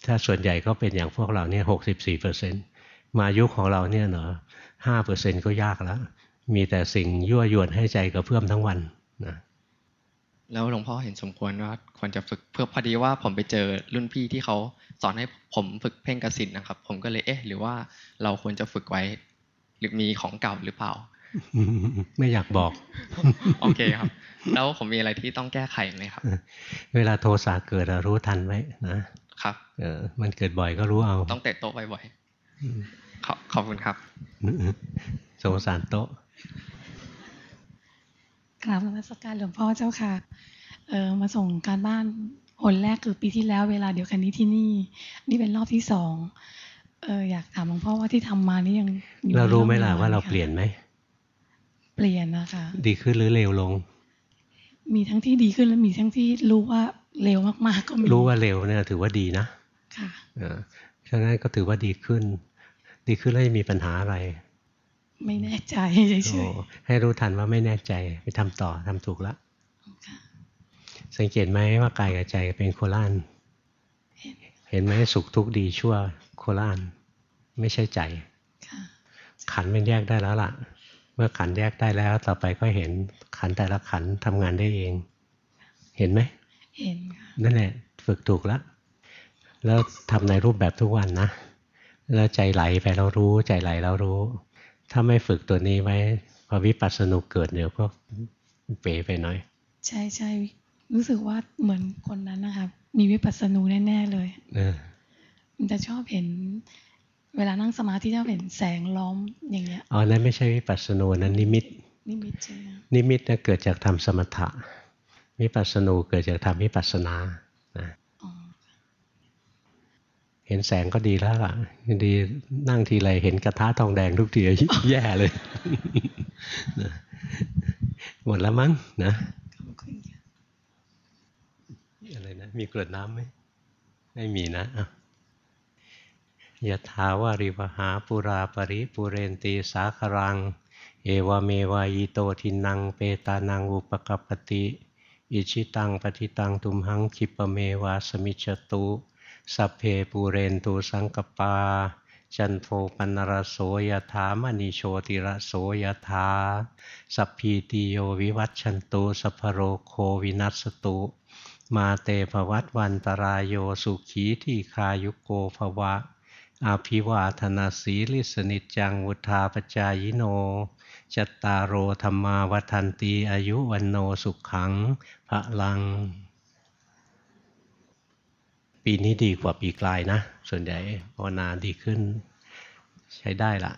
ถ้าส่วนใหญ่ก็เป็นอย่างพวกเราเนี่ยหกสิบสี่เปอร์เซ็นต์มายุคของเราเนี่ยเนอะห้าเปอร์เซ็นต์ก็ยากแล้ว มีแต่สิ่งยั่วยวนให้ใจกระเพื่อมทั้งวัน แล้วหลวงพ่อเห็นสมควรว่าควรจะฝึกเพื่อพอดีว่าผมไปเจอรุ่นพี่ที่เขาสอนให้ผมฝึกเพ่งกสินนะครับ ผมก็เลยเอ๊ะ หรือว่าเราควรจะฝึกไว้ หรือมีของเก่าหรือเปล่า ไม่อยากบอก โอเคครับ แล้วผมมีอะไรที่ต้องแก้ไขไหมครับ เวลาโทสะเกิดอะรู้ทันไว้นะครับ เออ มันเกิดบ่อยก็รู้เอา ต้องเตะโต๊ะบ่อยๆขอขอบคุณครับ สงสารโต๊ะ กราบนมัสการหลวงพ่อเจ้าค่ะเออมาส่งการบ้านหนแรกคือปีที่แล้วเวลาเดียวกันนี้ที่นี่ นี่เป็นรอบที่สองเอออยากถามหลวงพ่อว่าที่ทำมานี่ยังอยู่เรารู้ไหมในล่ะองว่าเราคะเปลี่ยนไหมเปลี่ยนนะคะ ดีขึ้นหรือเลวลง มีทั้งที่ดีขึ้นและมีทั้งที่รู้ว่าเร็วมากๆก็มีรู้ว่าเร็วเนี่ยถือว่าดีนะค่ะเออฉะนั้นก็ถือว่าดีขึ้น ดีขึ้นแล้วจะมีปัญหาอะไร ไม่แน่ใจเฉโอ้ยให้รู้ทันว่าไม่แน่ใจไปทำต่อทำถูกแล้วสังเกตไหมว่ากายกับใจเป็นโคล่านเห็นไหมสุขทุกข์ดีชั่วโคล่านไม่ใช่ใจขันมันแยกได้แล้วล่ะ เมื่อขันแยกได้แล้ว ต่อไปก็เห็นขันแต่ละขันทำงานได้เอง เห็นไหมๆเห็นค่ะนั่นแหละฝึกถูกแล้วแล้วทำในรูปแบบทุกวันนะแล้วใจไหลไปเรารู้ใจไหลเรารู้ ถ้าไม่ฝึกตัวนี้ไว้พอวิปัสสนุเกิดเดี๋ยวก็เป๋ไปหน่อย ใช่ใช่รู้สึกว่าเหมือนคนนั้นนะคะมีวิปัสสนูแน่ๆเลยเออมันจะชอบเห็น เวลานั่งสมาธิชอบเห็นแสงล้อมอย่างเงี้ยอ๋อนั่นไม่ใช่วิปัสสนูนั้นนิมิต นิมิตใช่ไหมนิมิตนะเกิดจากทำสมถะวิปัสสนูเกิดจากทำวิปัสสนานะ เห็นแสงก็ดีแล้วล่ะดีนั่งทีไรเห็นกระทะทองแดงทุกทีแย่เลย หมดแล้วมั้งนะอะไรนะ มีกรดน้ำไหมไม่มีนะอะยะถาวาริวหาปุราปริปุเรนตีสาครัง เอวเมวายโตทินัง เปตานังอุปกปปติ อิชิตังปฏิตัง ตุมหังคิปเมวาสมิจตุ สัพเพปูเรนตูสังกปา จันโทปนรโสยถามณีโชติระโสยถาสัพพีติโยวิวัตชันตุสัพโรโควินัสตุ มาเตภวัตวันตรายโยสุขีที่คายุโกภวะอาภิวาธนาสีลิสนิจังวุธาปจายโนจตตารโอธรรมาวัันตีอายุวันโนสุขังพระลัง ปีนี้ดีกว่าปีกลายนะ ส่วนใหญ่ภาวนาดีขึ้นใช้ได้ละ